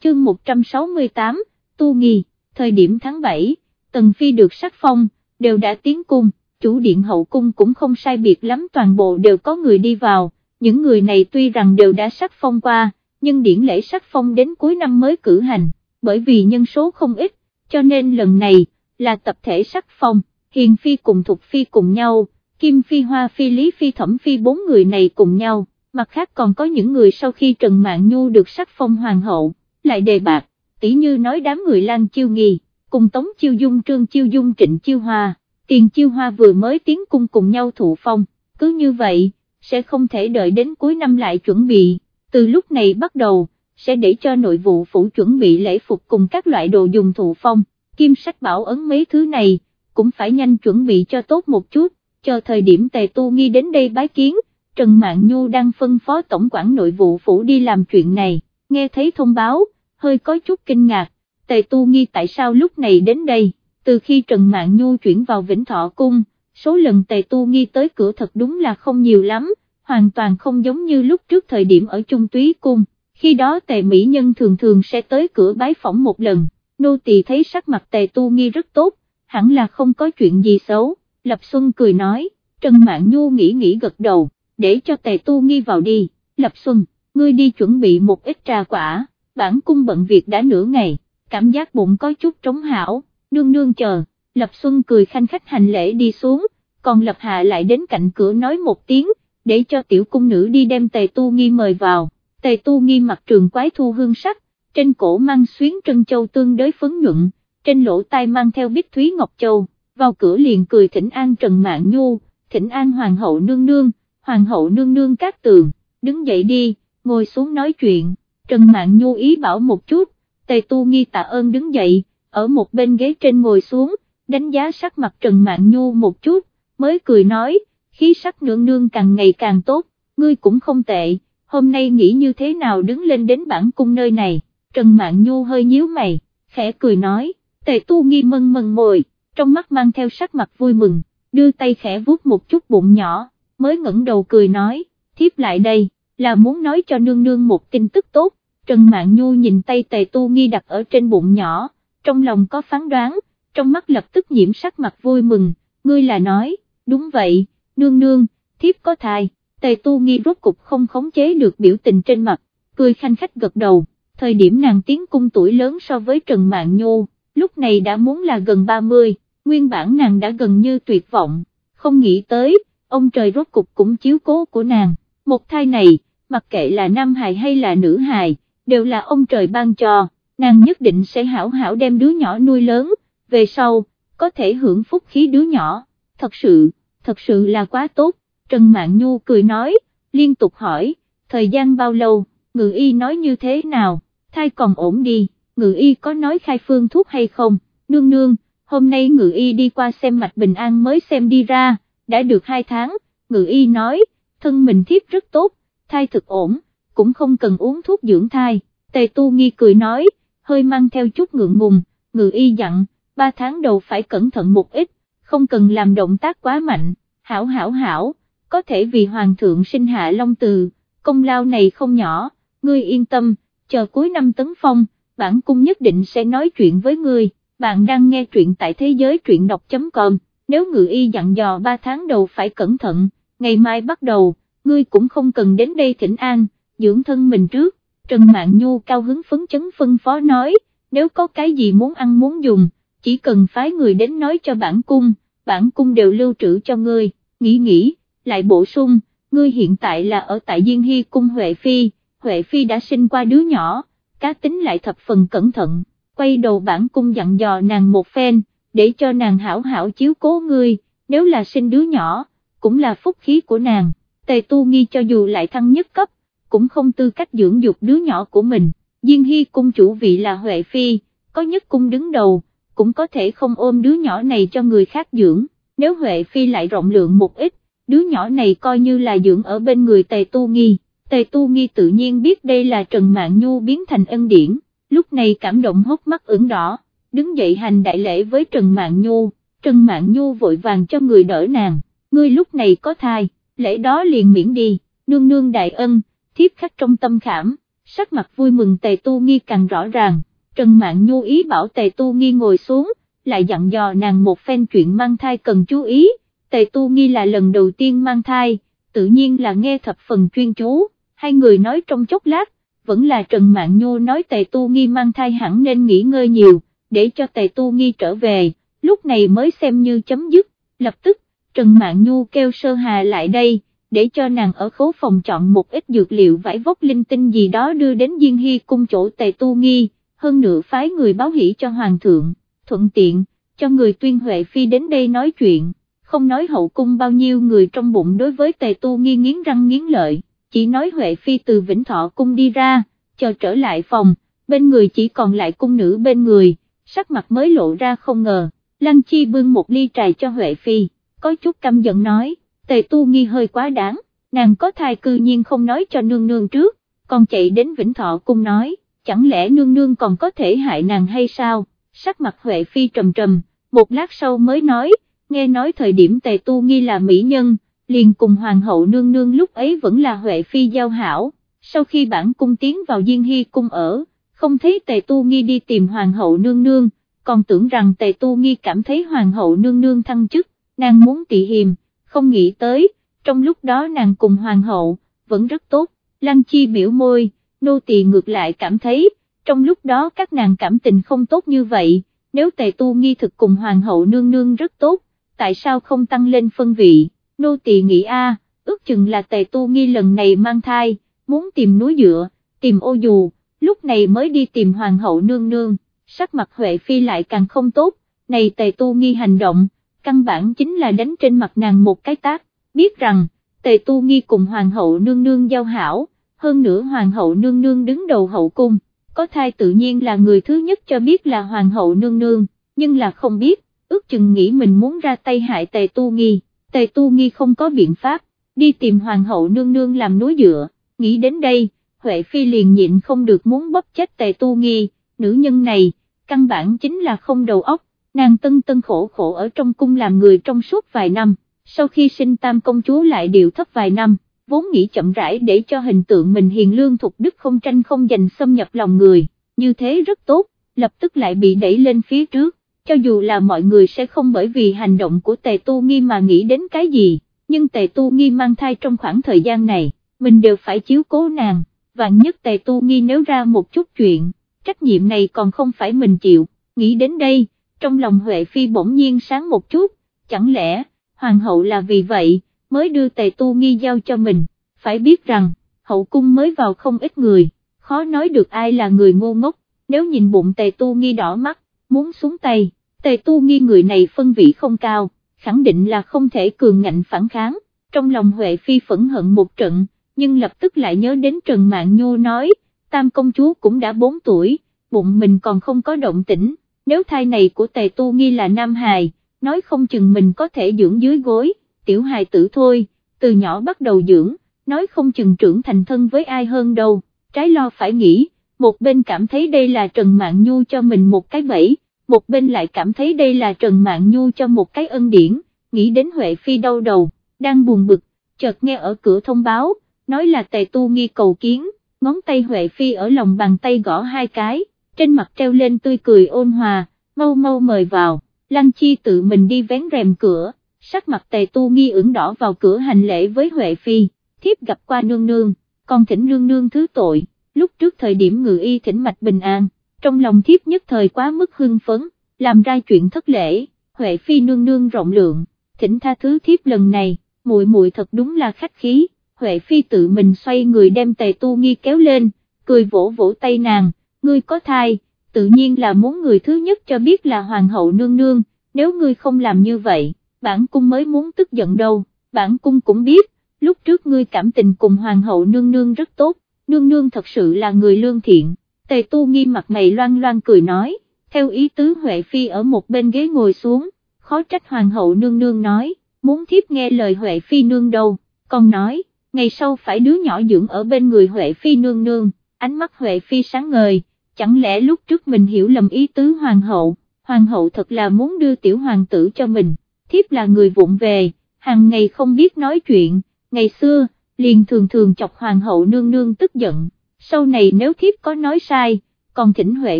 Chương 168, Tu Nghi, thời điểm tháng 7, Tần Phi được sắc phong, đều đã tiến cung, chủ điện hậu cung cũng không sai biệt lắm toàn bộ đều có người đi vào, những người này tuy rằng đều đã sắc phong qua, nhưng điển lễ sắc phong đến cuối năm mới cử hành, bởi vì nhân số không ít, cho nên lần này, là tập thể sắc phong, Hiền Phi cùng Thục Phi cùng nhau, Kim Phi Hoa Phi Lý Phi Thẩm Phi bốn người này cùng nhau, mặt khác còn có những người sau khi Trần mạng Nhu được sắc phong hoàng hậu, lại đề bạc, tỷ như nói đám người Lan Chiêu Nghi, cùng Tống Chiêu Dung Trương Chiêu Dung Trịnh Chiêu Hoa, tiền Chiêu Hoa vừa mới tiến cung cùng nhau thụ phong, cứ như vậy, sẽ không thể đợi đến cuối năm lại chuẩn bị, từ lúc này bắt đầu, sẽ để cho nội vụ phủ chuẩn bị lễ phục cùng các loại đồ dùng thụ phong, kim sách bảo ấn mấy thứ này, cũng phải nhanh chuẩn bị cho tốt một chút, cho thời điểm tề tu nghi đến đây bái kiến, Trần Mạn Nhu đang phân phó tổng quản nội vụ phủ đi làm chuyện này, nghe thấy thông báo, hơi có chút kinh ngạc, tề tu nghi tại sao lúc này đến đây, từ khi Trần Mạn Nhu chuyển vào Vĩnh Thọ Cung, số lần tề tu nghi tới cửa thật đúng là không nhiều lắm, hoàn toàn không giống như lúc trước thời điểm ở Trung Túy Cung, khi đó tề mỹ nhân thường thường sẽ tới cửa bái phỏng một lần, nô tỳ thấy sắc mặt tề tu nghi rất tốt, hẳn là không có chuyện gì xấu, Lập Xuân cười nói, Trần Mạn Nhu nghĩ nghĩ gật đầu, để cho tề tu nghi vào đi, Lập Xuân, ngươi đi chuẩn bị một ít trà quả, bản cung bận việc đã nửa ngày, cảm giác bụng có chút trống hảo, nương nương chờ, Lập Xuân cười khanh khách hành lễ đi xuống, còn Lập Hạ lại đến cạnh cửa nói một tiếng, để cho tiểu cung nữ đi đem tề tu nghi mời vào, tề tu nghi mặc trường quái thu hương sắc, trên cổ mang xuyến trân châu tương đối phấn nhuận, trên lỗ tai mang theo bích thúy ngọc châu, vào cửa liền cười thỉnh an Trần Mạn Nhu, thỉnh an Hoàng hậu nương nương, Hoàng hậu nương nương các tường, đứng dậy đi, ngồi xuống nói chuyện, Trần Mạn Nhu ý bảo một chút, tề tu nghi tạ ơn đứng dậy, ở một bên ghế trên ngồi xuống, đánh giá sắc mặt Trần Mạn Nhu một chút, mới cười nói, khí sắc nương nương càng ngày càng tốt, ngươi cũng không tệ, hôm nay nghĩ như thế nào đứng lên đến bản cung nơi này, Trần Mạn Nhu hơi nhíu mày, khẽ cười nói, tề tu nghi mân mân mồi, trong mắt mang theo sắc mặt vui mừng, đưa tay khẽ vuốt một chút bụng nhỏ, mới ngẩng đầu cười nói, thiếp lại đây, là muốn nói cho nương nương một tin tức tốt, Trần Mạn Nhu nhìn tay tề tu nghi đặt ở trên bụng nhỏ, trong lòng có phán đoán, trong mắt lập tức nhiễm sắc mặt vui mừng, ngươi là nói, đúng vậy, nương nương, thiếp có thai, tề tu nghi rốt cục không khống chế được biểu tình trên mặt, cười khanh khách gật đầu, thời điểm nàng tiến cung tuổi lớn so với Trần Mạng Nhô, lúc này đã muốn là gần 30, nguyên bản nàng đã gần như tuyệt vọng, không nghĩ tới, ông trời rốt cục cũng chiếu cố của nàng, một thai này, mặc kệ là nam hài hay là nữ hài, đều là ông trời ban cho, nàng nhất định sẽ hảo hảo đem đứa nhỏ nuôi lớn, về sau, có thể hưởng phúc khí đứa nhỏ, thật sự, thật sự là quá tốt, Trần Mạn Nhu cười nói, liên tục hỏi, thời gian bao lâu, ngự y nói như thế nào, thai còn ổn đi, ngự y có nói khai phương thuốc hay không, nương nương, hôm nay ngự y đi qua xem mạch bình an mới xem đi ra, đã được 2 tháng, ngự y nói, thân mình thiếp rất tốt, thai thực ổn, cũng không cần uống thuốc dưỡng thai, tề tu nghi cười nói, hơi mang theo chút ngượng ngùng, ngự y dặn, ba tháng đầu phải cẩn thận một ít, không cần làm động tác quá mạnh, hảo hảo hảo, có thể vì hoàng thượng sinh hạ long từ, công lao này không nhỏ, ngươi yên tâm, chờ cuối năm tấn phong, bản cung nhất định sẽ nói chuyện với ngươi, bạn đang nghe truyện tại thế giới truyện đọc.com, nếu ngự y dặn dò ba tháng đầu phải cẩn thận, ngày mai bắt đầu, ngươi cũng không cần đến đây thỉnh an, dưỡng thân mình trước, Trần Mạn Nhu cao hứng phấn chấn phân phó nói, nếu có cái gì muốn ăn muốn dùng, chỉ cần phái người đến nói cho bản cung, bản cung đều lưu trữ cho ngươi, nghĩ nghĩ, lại bổ sung, ngươi hiện tại là ở tại Diên Hy cung Huệ Phi, Huệ Phi đã sinh qua đứa nhỏ, cá tính lại thập phần cẩn thận, quay đầu bản cung dặn dò nàng một phen, để cho nàng hảo hảo chiếu cố ngươi, nếu là sinh đứa nhỏ, cũng là phúc khí của nàng, tề tu nghi cho dù lại thăng nhất cấp, cũng không tư cách dưỡng dục đứa nhỏ của mình, Diên Hy cung chủ vị là Huệ Phi, có nhất cung đứng đầu, cũng có thể không ôm đứa nhỏ này cho người khác dưỡng, nếu Huệ Phi lại rộng lượng một ít, đứa nhỏ này coi như là dưỡng ở bên người tề tu nghi, tề tu nghi tự nhiên biết đây là Trần Mạng Nhu biến thành ân điển, lúc này cảm động hốc mắt ửng đỏ, đứng dậy hành đại lễ với Trần Mạng Nhu, Trần Mạng Nhu vội vàng cho người đỡ nàng, ngươi lúc này có thai, lễ đó liền miễn đi, nương nương đại ân, thiếp khắc trong tâm khảm, sắc mặt vui mừng tề tu nghi càng rõ ràng, Trần Mạng Nhu ý bảo tề tu nghi ngồi xuống, lại dặn dò nàng một phen chuyện mang thai cần chú ý, tề tu nghi là lần đầu tiên mang thai, tự nhiên là nghe thập phần chuyên chú, hai người nói trong chốc lát, vẫn là Trần Mạn Nhu nói tề tu nghi mang thai hẳn nên nghỉ ngơi nhiều, để cho tề tu nghi trở về, lúc này mới xem như chấm dứt, lập tức, Trần Mạn Nhu kêu Sơ Hà lại đây, để cho nàng ở khố phòng chọn một ít dược liệu vải vóc linh tinh gì đó đưa đến Diên Hy cung chỗ tề tu nghi, hơn nữa phái người báo hỷ cho hoàng thượng, thuận tiện, cho người tuyên Huệ Phi đến đây nói chuyện, không nói hậu cung bao nhiêu người trong bụng đối với tề tu nghi nghiến răng nghiến lợi, chỉ nói Huệ Phi từ Vĩnh Thọ cung đi ra, chờ trở lại phòng, bên người chỉ còn lại cung nữ bên người, sắc mặt mới lộ ra không ngờ, Lăng Chi bưng một ly trà cho Huệ Phi, có chút căm giận nói, tề tu nghi hơi quá đáng, nàng có thai cư nhiên không nói cho nương nương trước, còn chạy đến Vĩnh Thọ cung nói, chẳng lẽ nương nương còn có thể hại nàng hay sao, sắc mặt Huệ Phi trầm trầm, một lát sau mới nói, nghe nói thời điểm tề tu nghi là mỹ nhân, liền cùng hoàng hậu nương nương lúc ấy vẫn là Huệ Phi giao hảo, sau khi bản cung tiến vào Diên Hy cung ở, không thấy tề tu nghi đi tìm hoàng hậu nương nương, còn tưởng rằng tề tu nghi cảm thấy hoàng hậu nương nương thăng chức, nàng muốn tị hiềm, không nghĩ tới, trong lúc đó nàng cùng hoàng hậu, vẫn rất tốt, lăng chi biểu môi, nô tỳ ngược lại cảm thấy, trong lúc đó các nàng cảm tình không tốt như vậy, nếu tề tu nghi thực cùng hoàng hậu nương nương rất tốt, tại sao không tăng lên phân vị, nô tỳ nghĩ a, ước chừng là tề tu nghi lần này mang thai, muốn tìm núi dựa, tìm ô dù, lúc này mới đi tìm hoàng hậu nương nương, sắc mặt Huệ Phi lại càng không tốt, này tề tu nghi hành động, căn bản chính là đánh trên mặt nàng một cái tác, biết rằng, tề tu nghi cùng hoàng hậu nương nương giao hảo, hơn nữa hoàng hậu nương nương đứng đầu hậu cung, có thai tự nhiên là người thứ nhất cho biết là hoàng hậu nương nương, nhưng là không biết, ước chừng nghĩ mình muốn ra tay hại tề tu nghi, tề tu nghi không có biện pháp, đi tìm hoàng hậu nương nương làm núi dựa, nghĩ đến đây, Huệ Phi liền nhịn không được muốn bóp chết tề tu nghi, nữ nhân này, căn bản chính là không đầu óc, nàng tân tân khổ khổ ở trong cung làm người trong suốt vài năm, sau khi sinh tam công chúa lại điều thấp vài năm, vốn nghĩ chậm rãi để cho hình tượng mình hiền lương thục đức không tranh không giành xâm nhập lòng người, như thế rất tốt, lập tức lại bị đẩy lên phía trước, cho dù là mọi người sẽ không bởi vì hành động của tề tu nghi mà nghĩ đến cái gì, nhưng tề tu nghi mang thai trong khoảng thời gian này, mình đều phải chiếu cố nàng, vạn nhất tề tu nghi nếu ra một chút chuyện, trách nhiệm này còn không phải mình chịu, nghĩ đến đây, trong lòng Huệ Phi bỗng nhiên sáng một chút, chẳng lẽ, hoàng hậu là vì vậy, mới đưa tề tu nghi giao cho mình, phải biết rằng, hậu cung mới vào không ít người, khó nói được ai là người ngô ngốc, nếu nhìn bụng tề tu nghi đỏ mắt, muốn xuống tay, tề tu nghi người này phân vị không cao, khẳng định là không thể cường ngạnh phản kháng, trong lòng Huệ Phi phẫn hận một trận, nhưng lập tức lại nhớ đến Trần mạng Nhu nói, tam công chúa cũng đã 4 tuổi, bụng mình còn không có động tĩnh, nếu thai này của tề tu nghi là nam hài, nói không chừng mình có thể dưỡng dưới gối, tiểu hài tử thôi, từ nhỏ bắt đầu dưỡng, nói không chừng trưởng thành thân với ai hơn đâu, trái lo phải nghĩ, một bên cảm thấy đây là Trần mạng Nhu cho mình một cái bẫy, một bên lại cảm thấy đây là Trần mạng Nhu cho một cái ân điển, nghĩ đến Huệ Phi đau đầu, đang buồn bực, chợt nghe ở cửa thông báo, nói là tề tu nghi cầu kiến, ngón tay Huệ Phi ở lòng bàn tay gõ hai cái, trên mặt treo lên tươi cười ôn hòa, mau mau mời vào, Lăng Chi tự mình đi vén rèm cửa, sắc mặt tề tu nghi ửng đỏ vào cửa hành lễ với Huệ Phi, thiếp gặp qua nương nương, còn thỉnh nương nương thứ tội, lúc trước thời điểm ngự y thỉnh mạch bình an, trong lòng thiếp nhất thời quá mức hưng phấn, làm ra chuyện thất lễ, Huệ Phi nương nương rộng lượng, thỉnh tha thứ thiếp lần này, muội muội thật đúng là khách khí. Huệ Phi tự mình xoay người đem tề tu nghi kéo lên, cười vỗ vỗ tay nàng, ngươi có thai, tự nhiên là muốn người thứ nhất cho biết là hoàng hậu nương nương, nếu ngươi không làm như vậy, bản cung mới muốn tức giận đâu, bản cung cũng biết, lúc trước ngươi cảm tình cùng hoàng hậu nương nương rất tốt, nương nương thật sự là người lương thiện, tề tu nghi mặt mày loan loan cười nói, theo ý tứ Huệ Phi ở một bên ghế ngồi xuống, khó trách hoàng hậu nương nương nói, muốn thiếp nghe lời Huệ Phi nương đâu, còn nói, ngày sau phải đứa nhỏ dưỡng ở bên người Huệ Phi nương nương, ánh mắt Huệ Phi sáng ngời, chẳng lẽ lúc trước mình hiểu lầm ý tứ hoàng hậu, hoàng hậu thật là muốn đưa tiểu hoàng tử cho mình, thiếp là người vụng về, hàng ngày không biết nói chuyện, ngày xưa, liền thường thường chọc hoàng hậu nương nương tức giận, sau này nếu thiếp có nói sai, còn thỉnh Huệ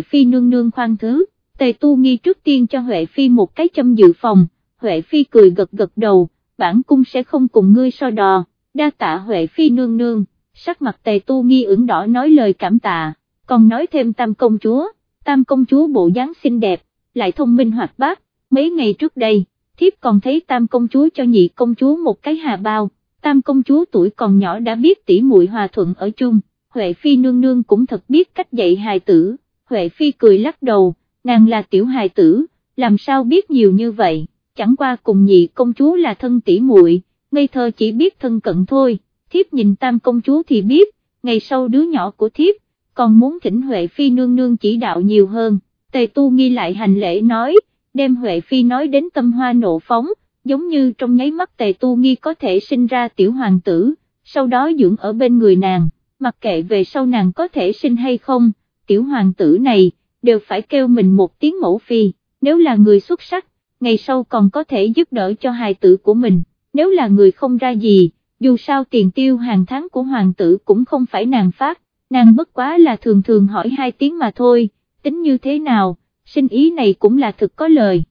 Phi nương nương khoan thứ, tề tu nghi trước tiên cho Huệ Phi một cái châm dự phòng, Huệ Phi cười gật gật đầu, bản cung sẽ không cùng ngươi so đò đa tạ Huệ Phi nương nương, sắc mặt tề tu nghi ửng đỏ nói lời cảm tạ, còn nói thêm tam công chúa, tam công chúa bộ dáng xinh đẹp, lại thông minh hoạt bát, mấy ngày trước đây, thiếp còn thấy tam công chúa cho nhị công chúa một cái hà bao, tam công chúa tuổi còn nhỏ đã biết tỷ muội hòa thuận ở chung, Huệ Phi nương nương cũng thật biết cách dạy hài tử, Huệ Phi cười lắc đầu, nàng là tiểu hài tử, làm sao biết nhiều như vậy, chẳng qua cùng nhị công chúa là thân tỷ muội, ngây thơ chỉ biết thân cận thôi, thiếp nhìn tam công chúa thì biết, ngày sau đứa nhỏ của thiếp, còn muốn thỉnh Huệ Phi nương nương chỉ đạo nhiều hơn, Tề Tu nghi lại hành lễ nói, đem Huệ Phi nói đến tâm hoa nộ phóng, giống như trong nháy mắt Tề Tu nghi có thể sinh ra tiểu hoàng tử, sau đó dưỡng ở bên người nàng, mặc kệ về sau nàng có thể sinh hay không, tiểu hoàng tử này, đều phải kêu mình một tiếng mẫu phi, nếu là người xuất sắc, ngày sau còn có thể giúp đỡ cho hài tử của mình, nếu là người không ra gì, dù sao tiền tiêu hàng tháng của hoàng tử cũng không phải nàng phát, nàng bất quá là thường thường hỏi hai tiếng mà thôi, tính như thế nào, sinh ý này cũng là thực có lời.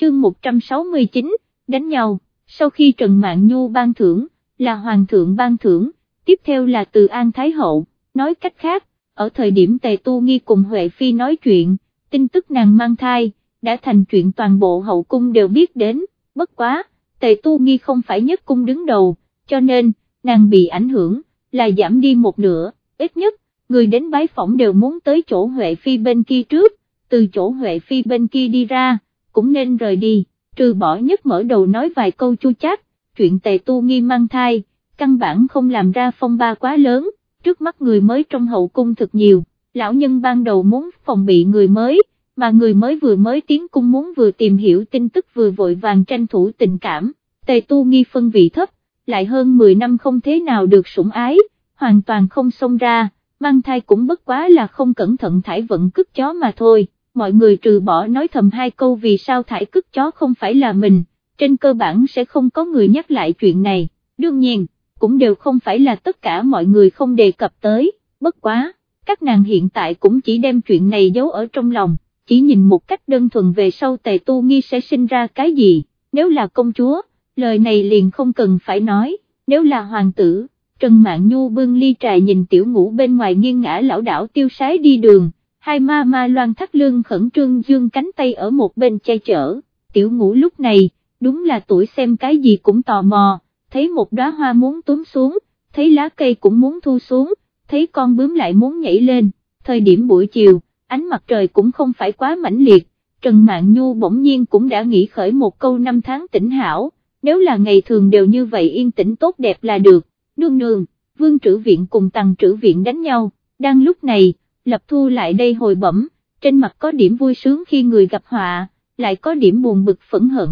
Chương 169, đánh nhau, sau khi Trần Mạn Nhu ban thưởng, là Hoàng thượng ban thưởng, tiếp theo là từ An Thái Hậu, nói cách khác, ở thời điểm Tề Tu Nghi cùng Huệ Phi nói chuyện, tin tức nàng mang thai, đã thành chuyện toàn bộ hậu cung đều biết đến, bất quá, Tề Tu Nghi không phải nhất cung đứng đầu, cho nên, nàng bị ảnh hưởng, là giảm đi một nửa, ít nhất, người đến bái phỏng đều muốn tới chỗ Huệ Phi bên kia trước, từ chỗ Huệ Phi bên kia đi ra, cũng nên rời đi, trừ bỏ nhất mở đầu nói vài câu chu chát, chuyện tề tu nghi mang thai, căn bản không làm ra phong ba quá lớn, trước mắt người mới trong hậu cung thực nhiều, lão nhân ban đầu muốn phòng bị người mới, mà người mới vừa mới tiến cung muốn vừa tìm hiểu tin tức vừa vội vàng tranh thủ tình cảm, tề tu nghi phân vị thấp, lại hơn 10 năm không thế nào được sủng ái, hoàn toàn không xông ra, mang thai cũng bất quá là không cẩn thận thải vận cướp chó mà thôi, mọi người trừ bỏ nói thầm hai câu vì sao thải cướp chó không phải là mình, trên cơ bản sẽ không có người nhắc lại chuyện này, đương nhiên, cũng đều không phải là tất cả mọi người không đề cập tới, bất quá, các nàng hiện tại cũng chỉ đem chuyện này giấu ở trong lòng, chỉ nhìn một cách đơn thuần về sau tề tu nghi sẽ sinh ra cái gì, nếu là công chúa, lời này liền không cần phải nói, nếu là hoàng tử, Trần Mạn Nhu bưng ly trà nhìn tiểu ngũ bên ngoài nghiêng ngã lão đảo tiêu sái đi đường, hai ma ma loan thắt lưng khẩn trương dương cánh tay ở một bên che chở, tiểu ngũ lúc này, đúng là tuổi xem cái gì cũng tò mò, thấy một đóa hoa muốn túm xuống, thấy lá cây cũng muốn thu xuống, thấy con bướm lại muốn nhảy lên, thời điểm buổi chiều, ánh mặt trời cũng không phải quá mãnh liệt, Trần Mạn Nhu bỗng nhiên cũng đã nghĩ khởi một câu năm tháng tỉnh hảo, nếu là ngày thường đều như vậy yên tĩnh tốt đẹp là được, nương nương, vương trữ viện cùng tăng trữ viện đánh nhau, đang lúc này, lập thu lại đây hồi bẩm, trên mặt có điểm vui sướng khi người gặp họa, lại có điểm buồn bực phẫn hận,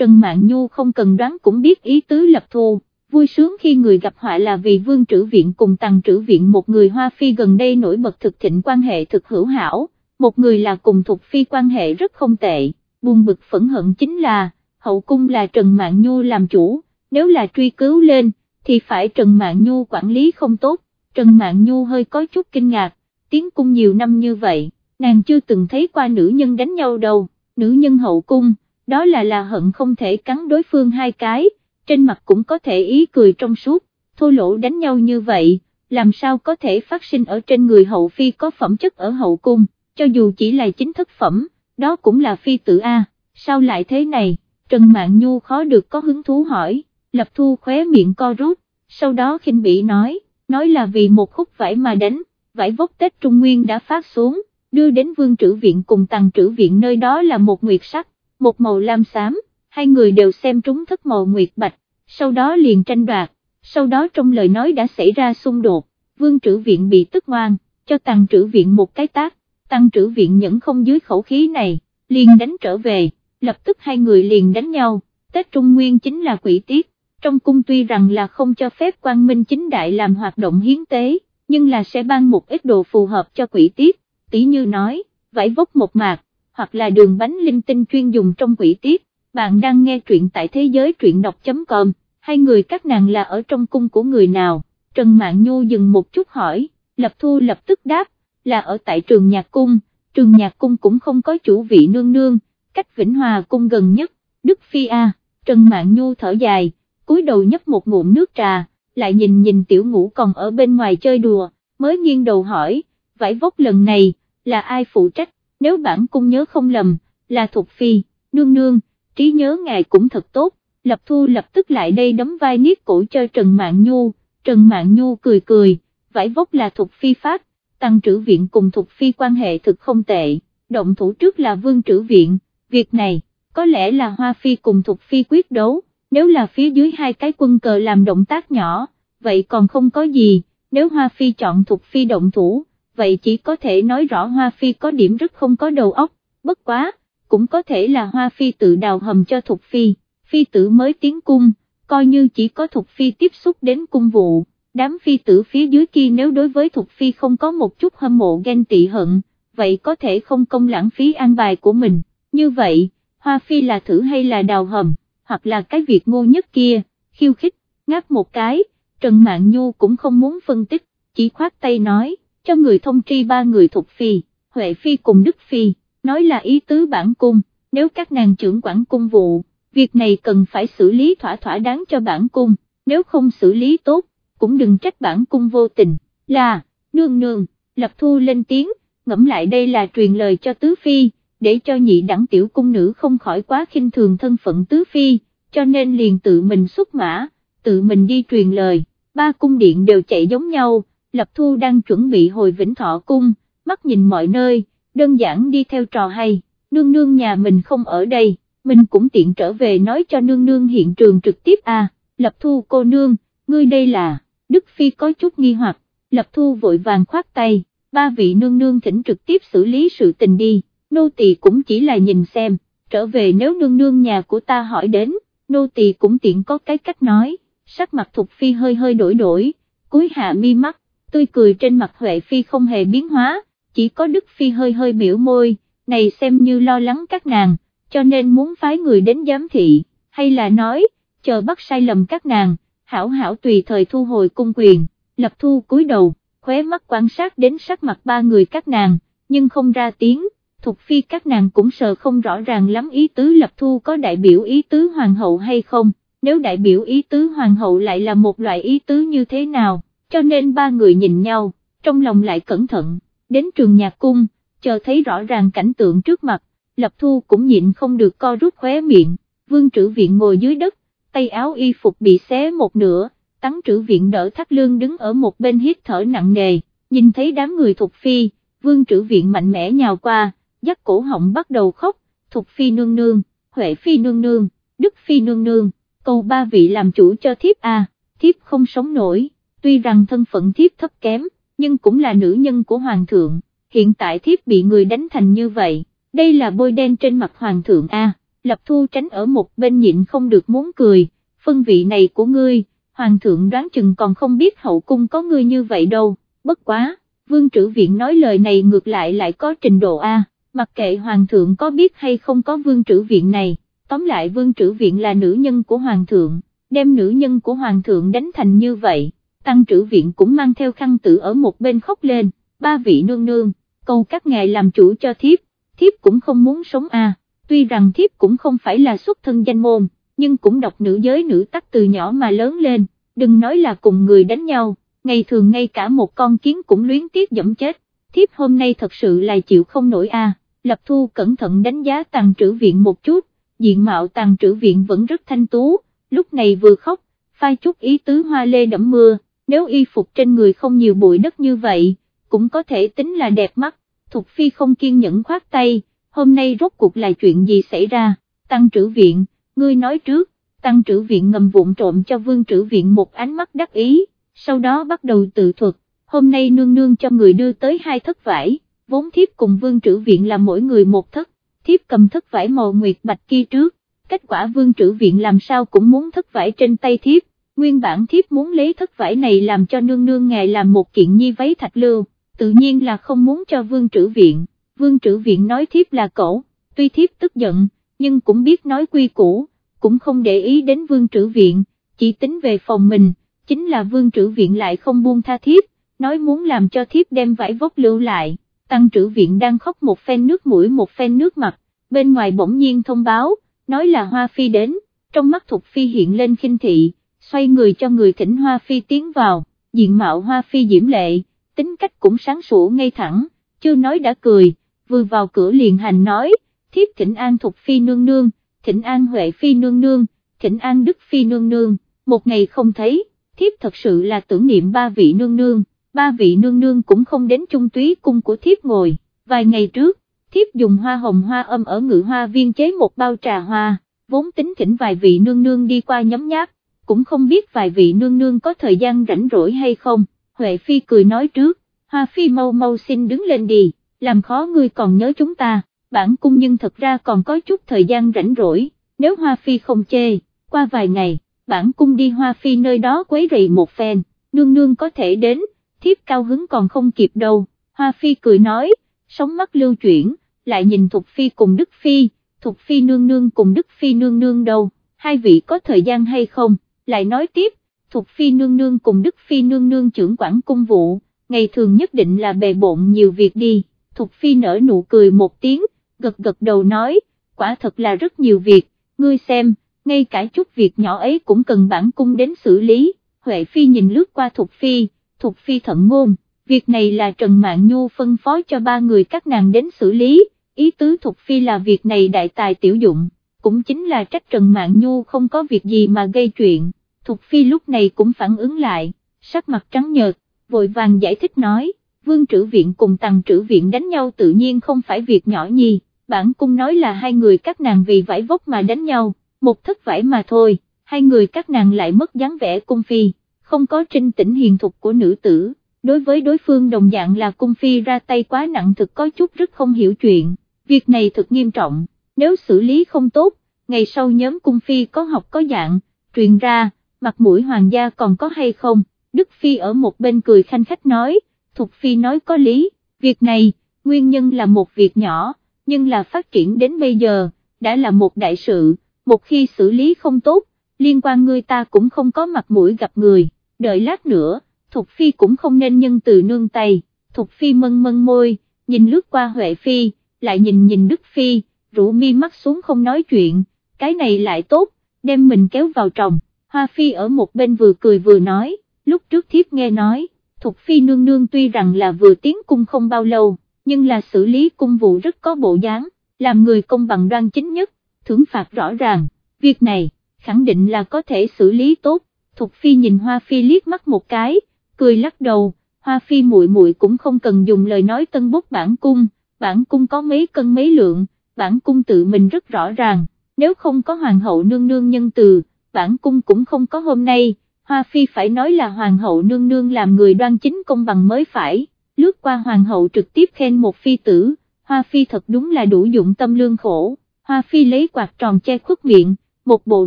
Trần mạng Nhu không cần đoán cũng biết ý tứ lập thu. Vui sướng khi người gặp họa là vì vương trữ viện cùng tăng trữ viện một người Hoa Phi gần đây nổi bật thực thịnh quan hệ thực hữu hảo, một người là cùng thuộc Phi quan hệ rất không tệ, buồn bực phẫn hận chính là, hậu cung là Trần mạng Nhu làm chủ, nếu là truy cứu lên, thì phải Trần Mạn Nhu quản lý không tốt, Trần Mạn Nhu hơi có chút kinh ngạc, tiến cung nhiều năm như vậy, nàng chưa từng thấy qua nữ nhân đánh nhau đâu, nữ nhân hậu cung, đó là là hận không thể cắn đối phương hai cái, trên mặt cũng có thể ý cười trong suốt, thô lỗ đánh nhau như vậy, làm sao có thể phát sinh ở trên người hậu phi có phẩm chất ở hậu cung, cho dù chỉ là chính thức phẩm, đó cũng là phi tử A, sao lại thế này, Trần Mạn Nhu khó được có hứng thú hỏi lập thu khóe miệng co rút, sau đó khinh bị nói, nói là vì một khúc vải mà đánh, vải vóc Tết Trung Nguyên đã phát xuống, đưa đến vương trữ viện cùng tàng trữ viện nơi đó là một nguyệt sắc, một màu lam xám, hai người đều xem trúng thất màu nguyệt bạch, sau đó liền tranh đoạt, sau đó trong lời nói đã xảy ra xung đột, vương trữ viện bị tức ngoan, cho tàng trữ viện một cái tác, tàng trữ viện nhẫn không dưới khẩu khí này, liền đánh trở về, lập tức hai người liền đánh nhau, Tết Trung Nguyên chính là quỷ tiết, trong cung tuy rằng là không cho phép quan minh chính đại làm hoạt động hiến tế, nhưng là sẽ ban một ít đồ phù hợp cho quỷ tiết, tỷ như nói, vải vóc một mạc, hoặc là đường bánh linh tinh chuyên dùng trong quỷ tiết, bạn đang nghe truyện tại thế giới truyện đọc.com, hai người các nàng là ở trong cung của người nào, Trần Mạn Nhu dừng một chút hỏi, Lập Thu lập tức đáp, là ở tại trường nhạc cung, trường nhạc cung cũng không có chủ vị nương nương, cách Vĩnh Hòa cung gần nhất, Đức Phi A, Trần Mạn Nhu thở dài, cúi đầu nhấp một ngụm nước trà, lại nhìn nhìn tiểu ngũ còn ở bên ngoài chơi đùa, mới nghiêng đầu hỏi, vải vóc lần này, là ai phụ trách, nếu bản cung nhớ không lầm, là Thục Phi, nương nương, trí nhớ ngài cũng thật tốt, Lập Thu lập tức lại đây đấm vai niết cổ cho Trần Mạn Nhu, Trần Mạn Nhu cười cười, vải vóc là Thục Phi phát, tăng trữ viện cùng Thục Phi quan hệ thực không tệ, động thủ trước là Vương trữ viện, việc này, có lẽ là Hoa Phi cùng Thục Phi quyết đấu, nếu là phía dưới hai cái quân cờ làm động tác nhỏ, vậy còn không có gì, nếu Hoa Phi chọn Thục Phi động thủ, vậy chỉ có thể nói rõ Hoa Phi có điểm rất không có đầu óc, bất quá, cũng có thể là Hoa Phi tự đào hầm cho Thục Phi, Phi tử mới tiến cung, coi như chỉ có Thục Phi tiếp xúc đến cung vụ, đám Phi tử phía dưới kia nếu đối với Thục Phi không có một chút hâm mộ ghen tị hận, vậy có thể không công lãng phí an bài của mình, như vậy, Hoa Phi là thử hay là đào hầm, hoặc là cái việc ngô nhất kia, khiêu khích, ngáp một cái, Trần Mạn Nhu cũng không muốn phân tích, chỉ khoát tay nói, cho người thông tri ba người thuộc Phi, Huệ Phi cùng Đức Phi, nói là ý tứ bản cung, nếu các nàng trưởng quản cung vụ, việc này cần phải xử lý thỏa thỏa đáng cho bản cung, nếu không xử lý tốt, cũng đừng trách bản cung vô tình, là, nương nương, lập thu lên tiếng, ngẫm lại đây là truyền lời cho Tứ Phi, để cho nhị đẳng tiểu cung nữ không khỏi quá khinh thường thân phận Tứ Phi, cho nên liền tự mình xuất mã, tự mình đi truyền lời, ba cung điện đều chạy giống nhau, lập thu đang chuẩn bị hồi vĩnh thọ cung, mắt nhìn mọi nơi, đơn giản đi theo trò hay, nương nương nhà mình không ở đây, mình cũng tiện trở về nói cho nương nương hiện trường trực tiếp à, lập thu cô nương, ngươi đây là, Đức Phi có chút nghi hoặc, lập thu vội vàng khoát tay, ba vị nương nương thỉnh trực tiếp xử lý sự tình đi, nô tỳ cũng chỉ là nhìn xem, trở về nếu nương nương nhà của ta hỏi đến, nô tỳ cũng tiện có cái cách nói, sắc mặt Thục Phi hơi hơi đổi đổi, cúi hạ mi mắt, tươi cười trên mặt Huệ Phi không hề biến hóa, chỉ có Đức Phi hơi hơi biểu môi, này xem như lo lắng các nàng, cho nên muốn phái người đến giám thị, hay là nói, chờ bắt sai lầm các nàng, hảo hảo tùy thời thu hồi cung quyền, lập thu cúi đầu, khóe mắt quan sát đến sắc mặt ba người các nàng, nhưng không ra tiếng, Thục Phi các nàng cũng sợ không rõ ràng lắm ý tứ lập thu có đại biểu ý tứ hoàng hậu hay không, nếu đại biểu ý tứ hoàng hậu lại là một loại ý tứ như thế nào, cho nên ba người nhìn nhau, trong lòng lại cẩn thận. Đến trường nhạc cung, chờ thấy rõ ràng cảnh tượng trước mặt, lập thu cũng nhịn không được co rút khóe miệng, vương trữ viện ngồi dưới đất, tay áo y phục bị xé một nửa, tắng trữ viện đỡ thắt lương đứng ở một bên hít thở nặng nề, nhìn thấy đám người thuộc phi, vương trữ viện mạnh mẽ nhào qua, dắt cổ họng bắt đầu khóc, thục phi nương nương, huệ phi nương nương, đức phi nương nương, cầu ba vị làm chủ cho thiếp a, thiếp không sống nổi, tuy rằng thân phận thiếp thấp kém nhưng cũng là nữ nhân của hoàng thượng, hiện tại thiếp bị người đánh thành như vậy, đây là bôi đen trên mặt hoàng thượng A, lập thu tránh ở một bên nhịn không được muốn cười, phân vị này của ngươi, hoàng thượng đoán chừng còn không biết hậu cung có ngươi như vậy đâu, bất quá, vương trữ viện nói lời này ngược lại lại có trình độ A, mặc kệ hoàng thượng có biết hay không có vương trữ viện này, tóm lại vương trữ viện là nữ nhân của hoàng thượng, đem nữ nhân của hoàng thượng đánh thành như vậy tăng trữ viện cũng mang theo khăn tử ở một bên khóc lên, ba vị nương nương, cầu các ngài làm chủ cho thiếp, thiếp cũng không muốn sống a. tuy rằng thiếp cũng không phải là xuất thân danh môn, nhưng cũng đọc nữ giới nữ tắc từ nhỏ mà lớn lên, đừng nói là cùng người đánh nhau, ngày thường ngay cả một con kiến cũng luyến tiếc dẫm chết, thiếp hôm nay thật sự là chịu không nổi a. Lập Thu cẩn thận đánh giá tàng trữ viện một chút, diện mạo tàng trữ viện vẫn rất thanh tú, lúc này vừa khóc, phai chút ý tứ hoa lê đẫm mưa, nếu y phục trên người không nhiều bụi đất như vậy, cũng có thể tính là đẹp mắt, Thục Phi không kiên nhẫn khoát tay, hôm nay rốt cuộc là chuyện gì xảy ra, tăng trữ viện, ngươi nói trước, tăng trữ viện ngầm vụn trộm cho vương trữ viện một ánh mắt đắc ý, sau đó bắt đầu tự thuật, hôm nay nương nương cho người đưa tới hai thất vải, vốn thiếp cùng vương trữ viện là mỗi người một thất, thiếp cầm thất vải màu nguyệt bạch kia trước, kết quả vương trữ viện làm sao cũng muốn thất vải trên tay thiếp, nguyên bản thiếp muốn lấy thất vải này làm cho nương nương ngài làm một kiện nhi váy thạch lưu, tự nhiên là không muốn cho vương trữ viện, vương trữ viện nói thiếp là cổ, tuy thiếp tức giận, nhưng cũng biết nói quy củ, cũng không để ý đến vương trữ viện, chỉ tính về phòng mình, chính là vương trữ viện lại không buông tha thiếp, nói muốn làm cho thiếp đem vải vóc lưu lại, tăng trữ viện đang khóc một phen nước mũi một phen nước mặt, bên ngoài bỗng nhiên thông báo, nói là hoa phi đến, trong mắt thục phi hiện lên khinh thị xoay người cho người thỉnh Hoa Phi tiến vào, diện mạo Hoa Phi diễm lệ, tính cách cũng sáng sủa ngay thẳng, chưa nói đã cười, vừa vào cửa liền hành nói, thiếp thỉnh an Thục Phi nương nương, thỉnh an Huệ Phi nương nương, thỉnh an Đức Phi nương nương, một ngày không thấy, thiếp thật sự là tưởng niệm ba vị nương nương, ba vị nương nương cũng không đến trung túy cung của thiếp ngồi, vài ngày trước, thiếp dùng hoa hồng hoa âm ở ngự hoa viên chế một bao trà hoa, vốn tính thỉnh vài vị nương nương đi qua nhấm nháp, cũng không biết vài vị nương nương có thời gian rảnh rỗi hay không, Huệ Phi cười nói trước, Hoa Phi mau mau xin đứng lên đi, làm khó ngươi còn nhớ chúng ta, bản cung nhưng thật ra còn có chút thời gian rảnh rỗi, nếu Hoa Phi không chê, qua vài ngày, bản cung đi Hoa Phi nơi đó quấy rầy một phen, nương nương có thể đến, thiếp cao hứng còn không kịp đâu, Hoa Phi cười nói, sóng mắt lưu chuyển, lại nhìn Thục Phi cùng Đức Phi, Thục Phi nương nương cùng Đức Phi nương nương đâu, hai vị có thời gian hay không, lại nói tiếp, Thục Phi nương nương cùng Đức Phi nương nương trưởng quản cung vụ, ngày thường nhất định là bề bộn nhiều việc đi, Thục Phi nở nụ cười một tiếng, gật gật đầu nói, quả thật là rất nhiều việc, ngươi xem, ngay cả chút việc nhỏ ấy cũng cần bản cung đến xử lý, Huệ Phi nhìn lướt qua Thục Phi, Thuộc Phi thận ngôn, việc này là Trần mạng Nhu phân phó cho ba người các nàng đến xử lý, ý tứ Thuộc Phi là việc này đại tài tiểu dụng, cũng chính là trách Trần mạng Nhu không có việc gì mà gây chuyện, Thuộc Phi lúc này cũng phản ứng lại, sắc mặt trắng nhợt, vội vàng giải thích nói, vương trữ viện cùng tăng trữ viện đánh nhau tự nhiên không phải việc nhỏ nhi, bản cung nói là hai người các nàng vì vải vóc mà đánh nhau, một thất vải mà thôi, hai người các nàng lại mất dáng vẻ cung phi, không có trinh tĩnh hiền thục của nữ tử, đối với đối phương đồng dạng là cung phi ra tay quá nặng thực có chút rất không hiểu chuyện, việc này thực nghiêm trọng, nếu xử lý không tốt, ngày sau nhóm cung phi có học có dạng, truyền ra, mặt mũi hoàng gia còn có hay không, Đức Phi ở một bên cười khanh khách nói, Thục Phi nói có lý, việc này, nguyên nhân là một việc nhỏ, nhưng là phát triển đến bây giờ, đã là một đại sự, một khi xử lý không tốt, liên quan người ta cũng không có mặt mũi gặp người, đợi lát nữa, Thục Phi cũng không nên nhân từ nương tay, Thục Phi mân mân môi, nhìn lướt qua Huệ Phi, lại nhìn nhìn Đức Phi, rủ mi mắt xuống không nói chuyện, cái này lại tốt, đem mình kéo vào chồng. Hoa Phi ở một bên vừa cười vừa nói, lúc trước thiếp nghe nói, Thục Phi nương nương tuy rằng là vừa tiến cung không bao lâu, nhưng là xử lý cung vụ rất có bộ dáng, làm người công bằng đoan chính nhất, thưởng phạt rõ ràng, việc này, khẳng định là có thể xử lý tốt, Thục Phi nhìn Hoa Phi liếc mắt một cái, cười lắc đầu, Hoa Phi muội muội cũng không cần dùng lời nói tân bút bản cung, bản cung có mấy cân mấy lượng, bản cung tự mình rất rõ ràng, nếu không có hoàng hậu nương nương nhân từ, bản cung cũng không có hôm nay, Hoa Phi phải nói là hoàng hậu nương nương làm người đoan chính công bằng mới phải, lướt qua hoàng hậu trực tiếp khen một phi tử, Hoa Phi thật đúng là đủ dụng tâm lương khổ, Hoa Phi lấy quạt tròn che khuất miệng, một bộ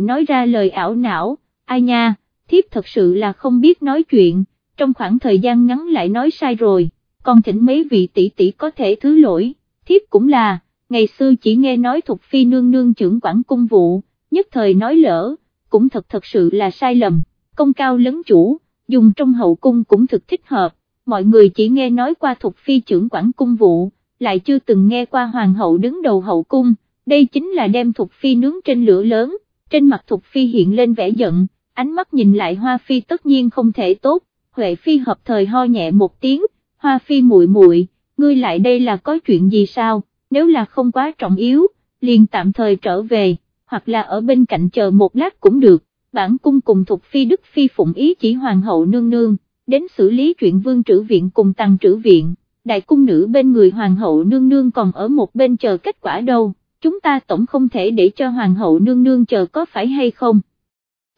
nói ra lời ảo não, ai nha, thiếp thật sự là không biết nói chuyện, trong khoảng thời gian ngắn lại nói sai rồi, còn thỉnh mấy vị tỷ tỷ có thể thứ lỗi, thiếp cũng là, ngày xưa chỉ nghe nói thuộc phi nương nương trưởng quản cung vụ, nhất thời nói lỡ, cũng thật thật sự là sai lầm, công cao lấn chủ, dùng trong hậu cung cũng thực thích hợp, mọi người chỉ nghe nói qua thuộc phi trưởng quản cung vụ, lại chưa từng nghe qua hoàng hậu đứng đầu hậu cung, đây chính là đem thuộc phi nướng trên lửa lớn, trên mặt thuộc phi hiện lên vẻ giận, ánh mắt nhìn lại hoa phi tất nhiên không thể tốt, Huệ phi hợp thời ho nhẹ một tiếng, hoa phi muội muội, ngươi lại đây là có chuyện gì sao, nếu là không quá trọng yếu, liền tạm thời trở về hoặc là ở bên cạnh chờ một lát cũng được, bản cung cùng thuộc phi đức phi phụng ý chỉ hoàng hậu nương nương, đến xử lý chuyện vương trữ viện cùng tăng trữ viện, đại cung nữ bên người hoàng hậu nương nương còn ở một bên chờ kết quả đâu, chúng ta tổng không thể để cho hoàng hậu nương nương chờ có phải hay không.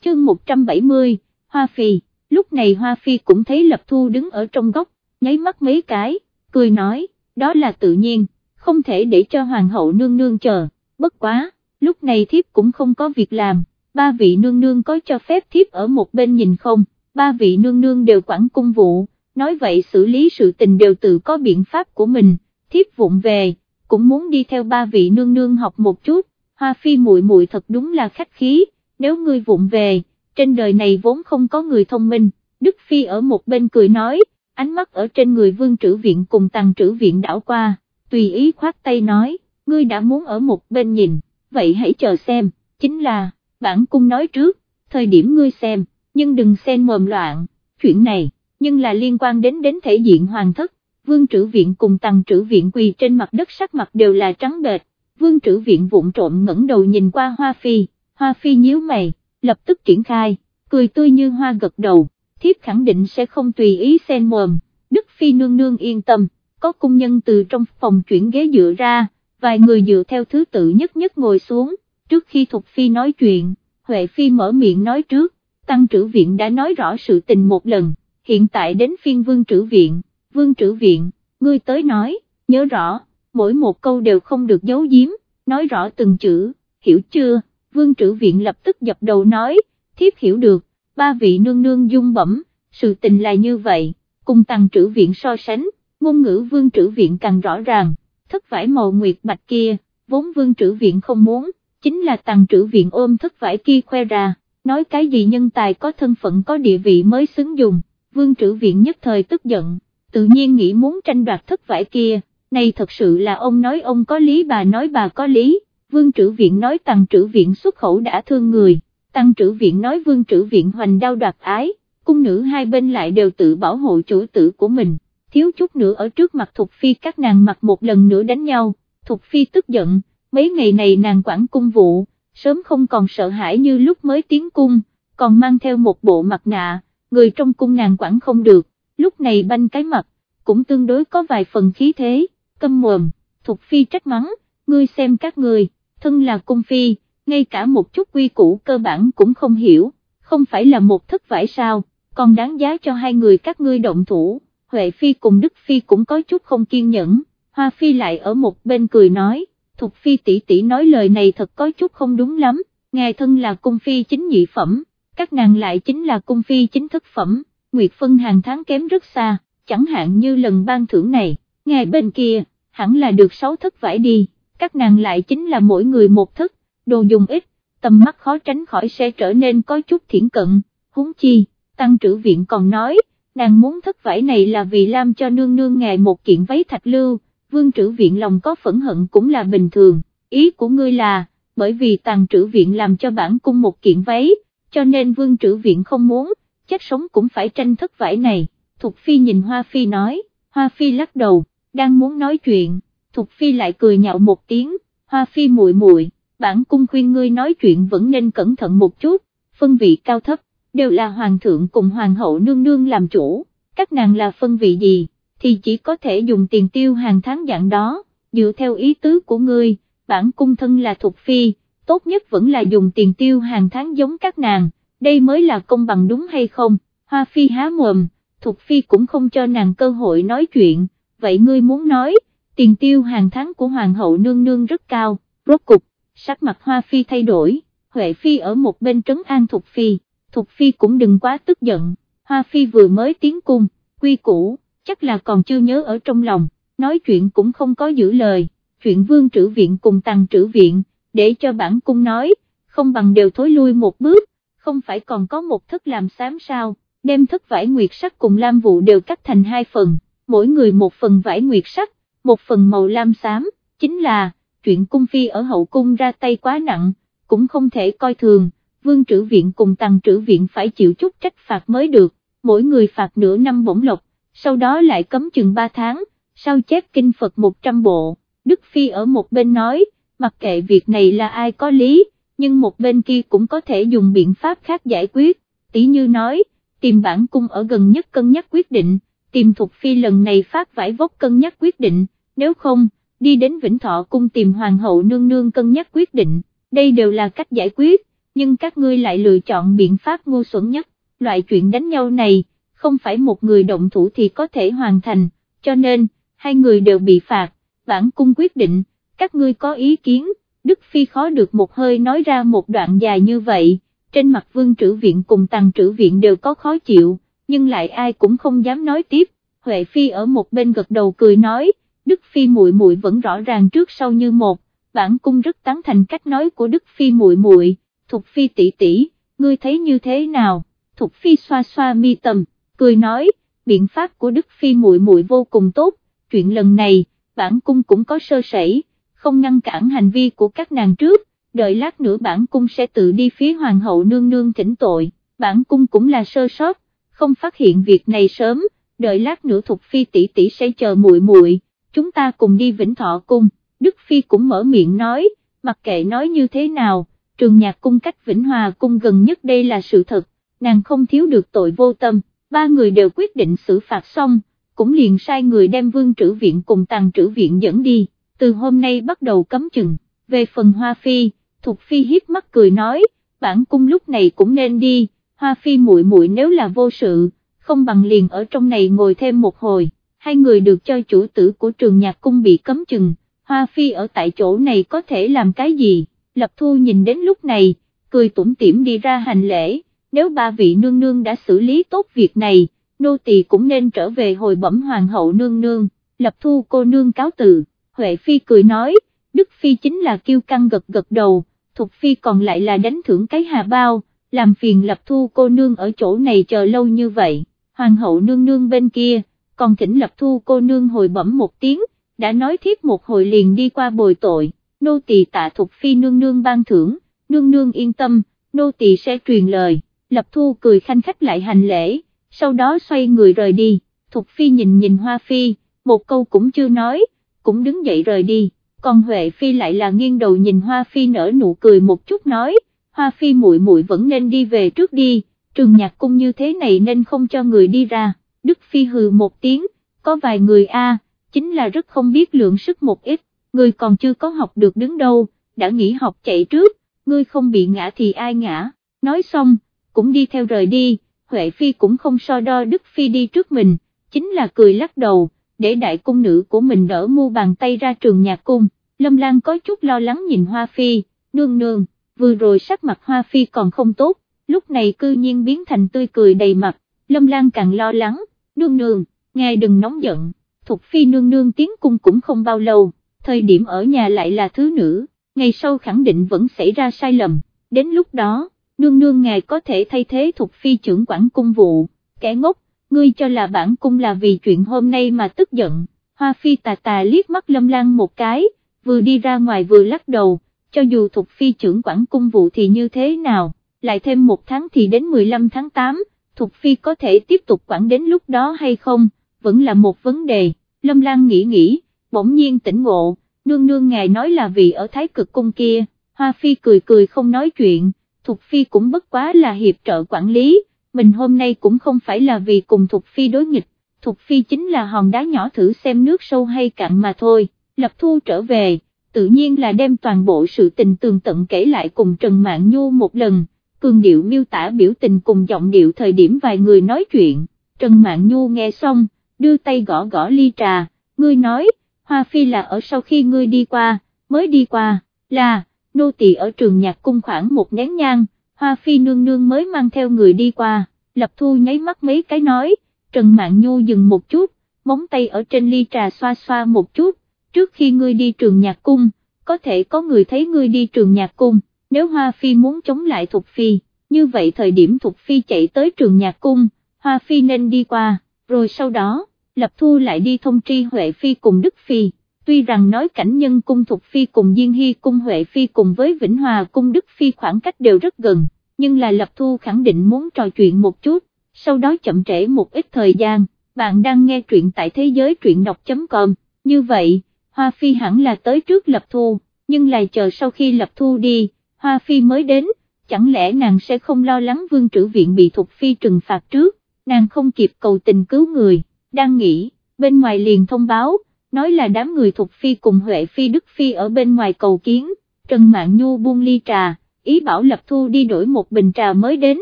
Chương 170, Hoa Phi, lúc này Hoa Phi cũng thấy Lập Thu đứng ở trong góc, nháy mắt mấy cái, cười nói, đó là tự nhiên, không thể để cho hoàng hậu nương nương chờ, bất quá lúc này thiếp cũng không có việc làm, ba vị nương nương có cho phép thiếp ở một bên nhìn không, ba vị nương nương đều quản cung vụ, nói vậy xử lý sự tình đều tự có biện pháp của mình, thiếp vụng về, cũng muốn đi theo ba vị nương nương học một chút, hoa phi muội muội thật đúng là khách khí, nếu ngươi vụng về, trên đời này vốn không có người thông minh, Đức Phi ở một bên cười nói, ánh mắt ở trên người vương trữ viện cùng tàng trữ viện đảo qua, tùy ý khoát tay nói, ngươi đã muốn ở một bên nhìn vậy hãy chờ xem, chính là, bản cung nói trước, thời điểm ngươi xem, nhưng đừng xen mồm loạn, chuyện này, nhưng là liên quan đến đến thể diện hoàng thất, vương trữ viện cùng tàng trữ viện quỳ trên mặt đất sắc mặt đều là trắng bệt, vương trữ viện vụn trộm ngẩng đầu nhìn qua hoa phi, hoa phi nhíu mày, lập tức triển khai, cười tươi như hoa gật đầu, thiếp khẳng định sẽ không tùy ý xen mồm, Đức Phi nương nương yên tâm, có cung nhân từ trong phòng chuyển ghế dựa ra, vài người dựa theo thứ tự nhất nhất ngồi xuống, trước khi Thục Phi nói chuyện, Huệ Phi mở miệng nói trước, Tăng Trữ Viện đã nói rõ sự tình một lần, hiện tại đến phiên Vương Trữ Viện, Vương Trữ Viện, ngươi tới nói, nhớ rõ, mỗi một câu đều không được giấu giếm, nói rõ từng chữ, hiểu chưa, Vương Trữ Viện lập tức dập đầu nói, thiếp hiểu được, ba vị nương nương dung bẩm, sự tình là như vậy, cùng Tăng Trữ Viện so sánh, ngôn ngữ Vương Trữ Viện càng rõ ràng, thất vải màu nguyệt bạch kia, vốn Vương Trữ Viện không muốn chính là tăng trữ viện ôm thất vải kia khoe ra, nói cái gì nhân tài có thân phận có địa vị mới xứng dùng, vương trữ viện nhất thời tức giận, tự nhiên nghĩ muốn tranh đoạt thất vải kia, này thật sự là ông nói ông có lý bà nói bà có lý, vương trữ viện nói tăng trữ viện xuất khẩu đã thương người, tăng trữ viện nói vương trữ viện hoành đau đoạt ái, cung nữ hai bên lại đều tự bảo hộ chủ tử của mình, thiếu chút nữa ở trước mặt Thục Phi các nàng mặt một lần nữa đánh nhau, Thục Phi tức giận, mấy ngày này nàng quản cung vụ, sớm không còn sợ hãi như lúc mới tiến cung, còn mang theo một bộ mặt nạ, người trong cung nàng quản không được, lúc này banh cái mặt, cũng tương đối có vài phần khí thế, câm mồm, Thục Phi trách mắng, ngươi xem các người, thân là cung phi, ngay cả một chút quy củ cơ bản cũng không hiểu, không phải là một thất vải sao, còn đáng giá cho hai người các ngươi động thủ, Huệ Phi cùng Đức Phi cũng có chút không kiên nhẫn, Hoa Phi lại ở một bên cười nói, Thục Phi tỷ tỷ nói lời này thật có chút không đúng lắm, ngài thân là cung phi chính nhị phẩm, các nàng lại chính là cung phi chính thức phẩm, Nguyệt phân hàng tháng kém rất xa, chẳng hạn như lần ban thưởng này, ngài bên kia, hẳn là được sáu thất vải đi, các nàng lại chính là mỗi người một thức đồ dùng ít, tầm mắt khó tránh khỏi sẽ trở nên có chút thiển cận, huống chi, tăng trữ viện còn nói, nàng muốn thất vải này là vì làm cho nương nương ngài một kiện váy thạch lưu, vương trữ viện lòng có phẫn hận cũng là bình thường, ý của ngươi là, bởi vì tăng trữ viện làm cho bản cung một kiện váy, cho nên vương trữ viện không muốn, chắc sống cũng phải tranh thất vải này, Thục Phi nhìn Hoa Phi nói, Hoa Phi lắc đầu, đang muốn nói chuyện, Thục Phi lại cười nhạo một tiếng, Hoa Phi muội muội, bản cung khuyên ngươi nói chuyện vẫn nên cẩn thận một chút, phân vị cao thấp, đều là hoàng thượng cùng hoàng hậu nương nương làm chủ, các nàng là phân vị gì? thì chỉ có thể dùng tiền tiêu hàng tháng dạng đó, dựa theo ý tứ của ngươi, bản cung thân là Thục phi, tốt nhất vẫn là dùng tiền tiêu hàng tháng giống các nàng, đây mới là công bằng đúng hay không, hoa phi há mồm, Thục phi cũng không cho nàng cơ hội nói chuyện, vậy ngươi muốn nói, tiền tiêu hàng tháng của hoàng hậu nương nương rất cao, rốt cục, sắc mặt hoa phi thay đổi, Huệ phi ở một bên trấn an Thục phi, Thục phi cũng đừng quá tức giận, hoa phi vừa mới tiến cung, quy củ chắc là còn chưa nhớ ở trong lòng, nói chuyện cũng không có giữ lời, chuyện vương trữ viện cùng tăng trữ viện, để cho bản cung nói, không bằng đều thối lui một bước, không phải còn có một thức làm xám sao, đem thức vải nguyệt sắc cùng lam vụ đều cắt thành hai phần, mỗi người một phần vải nguyệt sắc, một phần màu lam xám, chính là, chuyện cung phi ở hậu cung ra tay quá nặng, cũng không thể coi thường, vương trữ viện cùng tăng trữ viện phải chịu chút trách phạt mới được, mỗi người phạt nửa năm bổng lộc, sau đó lại cấm chừng 3 tháng, sao chép kinh Phật 100 bộ, Đức Phi ở một bên nói, mặc kệ việc này là ai có lý, nhưng một bên kia cũng có thể dùng biện pháp khác giải quyết, tỷ như nói, tìm bản cung ở gần nhất cân nhắc quyết định, tìm Thục Phi lần này phát vải vóc cân nhắc quyết định, nếu không, đi đến Vĩnh Thọ cung tìm Hoàng hậu nương nương cân nhắc quyết định, đây đều là cách giải quyết, nhưng các ngươi lại lựa chọn biện pháp ngu xuẩn nhất, loại chuyện đánh nhau này không phải một người động thủ thì có thể hoàn thành, cho nên, hai người đều bị phạt, bản cung quyết định, các ngươi có ý kiến, Đức Phi khó được một hơi nói ra một đoạn dài như vậy, trên mặt vương trữ viện cùng tăng trữ viện đều có khó chịu, nhưng lại ai cũng không dám nói tiếp, Huệ Phi ở một bên gật đầu cười nói, Đức Phi muội muội vẫn rõ ràng trước sau như một, bản cung rất tán thành cách nói của Đức Phi muội muội, Thục Phi tỷ tỷ, ngươi thấy như thế nào, Thục Phi xoa xoa mi tầm cười nói, biện pháp của Đức Phi muội muội vô cùng tốt, chuyện lần này, bản cung cũng có sơ sẩy, không ngăn cản hành vi của các nàng trước, đợi lát nữa bản cung sẽ tự đi phía hoàng hậu nương nương thỉnh tội, bản cung cũng là sơ sót, không phát hiện việc này sớm, đợi lát nữa Thục Phi tỷ tỷ sẽ chờ muội muội, chúng ta cùng đi Vĩnh Thọ cung, Đức Phi cũng mở miệng nói, mặc kệ nói như thế nào, trường nhạc cung cách Vĩnh Hòa cung gần nhất đây là sự thật, nàng không thiếu được tội vô tâm, ba người đều quyết định xử phạt xong, cũng liền sai người đem vương trữ viện cùng tàng trữ viện dẫn đi, từ hôm nay bắt đầu cấm chừng, về phần Hoa Phi, Thục Phi hiếp mắt cười nói, bản cung lúc này cũng nên đi, Hoa Phi muội muội nếu là vô sự, không bằng liền ở trong này ngồi thêm một hồi, hai người được cho chủ tử của trường nhạc cung bị cấm chừng, Hoa Phi ở tại chỗ này có thể làm cái gì, Lập Thu nhìn đến lúc này, cười tủm tỉm đi ra hành lễ, nếu ba vị nương nương đã xử lý tốt việc này, nô tỳ cũng nên trở về hồi bẩm hoàng hậu nương nương, Lập Thu cô nương cáo từ, Huệ Phi cười nói, Đức Phi chính là kiêu căng gật gật đầu, Thục Phi còn lại là đánh thưởng cái hà bao, làm phiền Lập Thu cô nương ở chỗ này chờ lâu như vậy, hoàng hậu nương nương bên kia, còn thỉnh Lập Thu cô nương hồi bẩm một tiếng, đã nói thiếp một hồi liền đi qua bồi tội, nô tỳ tạ Thục Phi nương nương ban thưởng, nương nương yên tâm, nô tỳ sẽ truyền lời, Lập Thu cười khanh khách lại hành lễ, sau đó xoay người rời đi, Thục Phi nhìn nhìn Hoa Phi, một câu cũng chưa nói, cũng đứng dậy rời đi, còn Huệ Phi lại là nghiêng đầu nhìn Hoa Phi nở nụ cười một chút nói, Hoa Phi muội muội vẫn nên đi về trước đi, trường nhạc cung như thế này nên không cho người đi ra, Đức Phi hừ một tiếng, có vài người a chính là rất không biết lượng sức một ít, người còn chưa có học được đứng đâu, đã nghỉ học chạy trước, ngươi không bị ngã thì ai ngã, nói xong, cũng đi theo rời đi, Huệ Phi cũng không so đo Đức Phi đi trước mình, chính là cười lắc đầu, để đại cung nữ của mình đỡ mu bàn tay ra trường nhạc cung, Lâm Lan có chút lo lắng nhìn Hoa Phi, nương nương, vừa rồi sắc mặt Hoa Phi còn không tốt, lúc này cư nhiên biến thành tươi cười đầy mặt, Lâm Lan càng lo lắng, nương nương, nghe đừng nóng giận, Thục Phi nương nương tiến cung cũng không bao lâu, thời điểm ở nhà lại là thứ nữ, ngày sau khẳng định vẫn xảy ra sai lầm, đến lúc đó, nương nương ngài có thể thay thế Thục Phi trưởng quản cung vụ, kẻ ngốc, ngươi cho là bản cung là vì chuyện hôm nay mà tức giận, Hoa Phi tà tà liếc mắt Lâm Lan một cái, vừa đi ra ngoài vừa lắc đầu, cho dù Thục Phi trưởng quản cung vụ thì như thế nào, lại thêm một tháng thì đến 15 tháng 8, Thục Phi có thể tiếp tục quản đến lúc đó hay không, vẫn là một vấn đề, Lâm Lan nghĩ nghĩ, bỗng nhiên tỉnh ngộ, nương nương ngài nói là vì ở Thái Cực Cung kia, Hoa Phi cười cười không nói chuyện, Thục Phi cũng bất quá là hiệp trợ quản lý, mình hôm nay cũng không phải là vì cùng Thục Phi đối nghịch, Thục Phi chính là hòn đá nhỏ thử xem nước sâu hay cạn mà thôi, Lập Thu trở về, tự nhiên là đem toàn bộ sự tình tường tận kể lại cùng Trần Mạn Nhu một lần, cường điệu miêu tả biểu tình cùng giọng điệu thời điểm vài người nói chuyện, Trần Mạn Nhu nghe xong, đưa tay gõ gõ ly trà, ngươi nói, Hoa Phi là ở sau khi ngươi đi qua, mới đi qua, là, nô tỳ ở trường nhạc cung khoảng một nén nhang, Hoa Phi nương nương mới mang theo người đi qua, Lập Thu nháy mắt mấy cái nói, Trần Mạn Nhu dừng một chút, móng tay ở trên ly trà xoa xoa một chút, trước khi ngươi đi trường nhạc cung, có thể có người thấy ngươi đi trường nhạc cung, nếu Hoa Phi muốn chống lại Thục Phi, như vậy thời điểm Thục Phi chạy tới trường nhạc cung, Hoa Phi nên đi qua, rồi sau đó, Lập Thu lại đi thông tri Huệ Phi cùng Đức Phi, tuy rằng nói cảnh nhân cung Thục Phi cùng Diên Hy cung Huệ Phi cùng với Vĩnh Hòa cung Đức Phi khoảng cách đều rất gần, nhưng là Lập Thu khẳng định muốn trò chuyện một chút, sau đó chậm trễ một ít thời gian, bạn đang nghe truyện tại thế giới truyện đọc.com, như vậy, Hoa Phi hẳn là tới trước Lập Thu, nhưng lại chờ sau khi Lập Thu đi, Hoa Phi mới đến, chẳng lẽ nàng sẽ không lo lắng vương trữ viện bị Thục Phi trừng phạt trước, nàng không kịp cầu tình cứu người, đang nghĩ, bên ngoài liền thông báo, nói là đám người Thục Phi cùng Huệ Phi Đức Phi ở bên ngoài cầu kiến, Trần Mạn Nhu buông ly trà, ý bảo Lập Thu đi đổi một bình trà mới đến,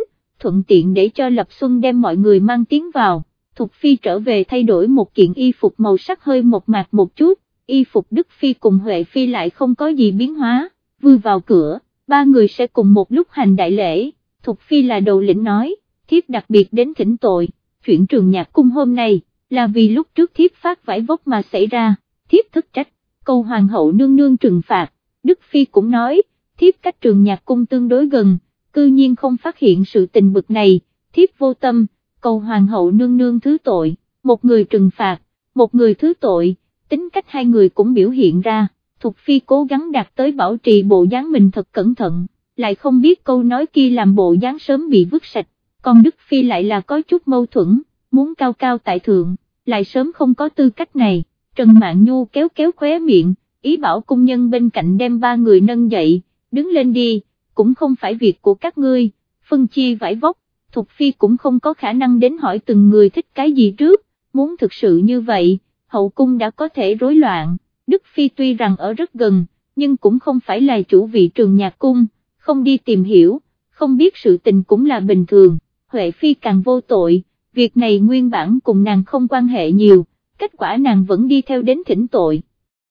thuận tiện để cho Lập Xuân đem mọi người mang tiếng vào, Thục Phi trở về thay đổi một kiện y phục màu sắc hơi một mạc một chút, y phục Đức Phi cùng Huệ Phi lại không có gì biến hóa, vừa vào cửa, ba người sẽ cùng một lúc hành đại lễ, Thục Phi là đầu lĩnh nói, thiếp đặc biệt đến thỉnh tội, chuyện trường nhạc cung hôm nay, là vì lúc trước thiếp phát vải vóc mà xảy ra, thiếp thất trách, câu hoàng hậu nương nương trừng phạt, Đức Phi cũng nói, thiếp cách trường nhạc cung tương đối gần, cư nhiên không phát hiện sự tình bực này, thiếp vô tâm, cầu hoàng hậu nương nương thứ tội, một người trừng phạt, một người thứ tội, tính cách hai người cũng biểu hiện ra, Thục Phi cố gắng đạt tới bảo trì bộ dáng mình thật cẩn thận, lại không biết câu nói kia làm bộ dáng sớm bị vứt sạch, còn Đức Phi lại là có chút mâu thuẫn, muốn cao cao tại thượng, lại sớm không có tư cách này, Trần Mạn Nhu kéo kéo khóe miệng, ý bảo cung nhân bên cạnh đem ba người nâng dậy, đứng lên đi, cũng không phải việc của các ngươi, phân chia vải vóc, Thục Phi cũng không có khả năng đến hỏi từng người thích cái gì trước, muốn thực sự như vậy, hậu cung đã có thể rối loạn, Đức Phi tuy rằng ở rất gần, nhưng cũng không phải là chủ vị trường nhạc cung, không đi tìm hiểu, không biết sự tình cũng là bình thường, Huệ Phi càng vô tội, việc này nguyên bản cùng nàng không quan hệ nhiều, kết quả nàng vẫn đi theo đến thỉnh tội.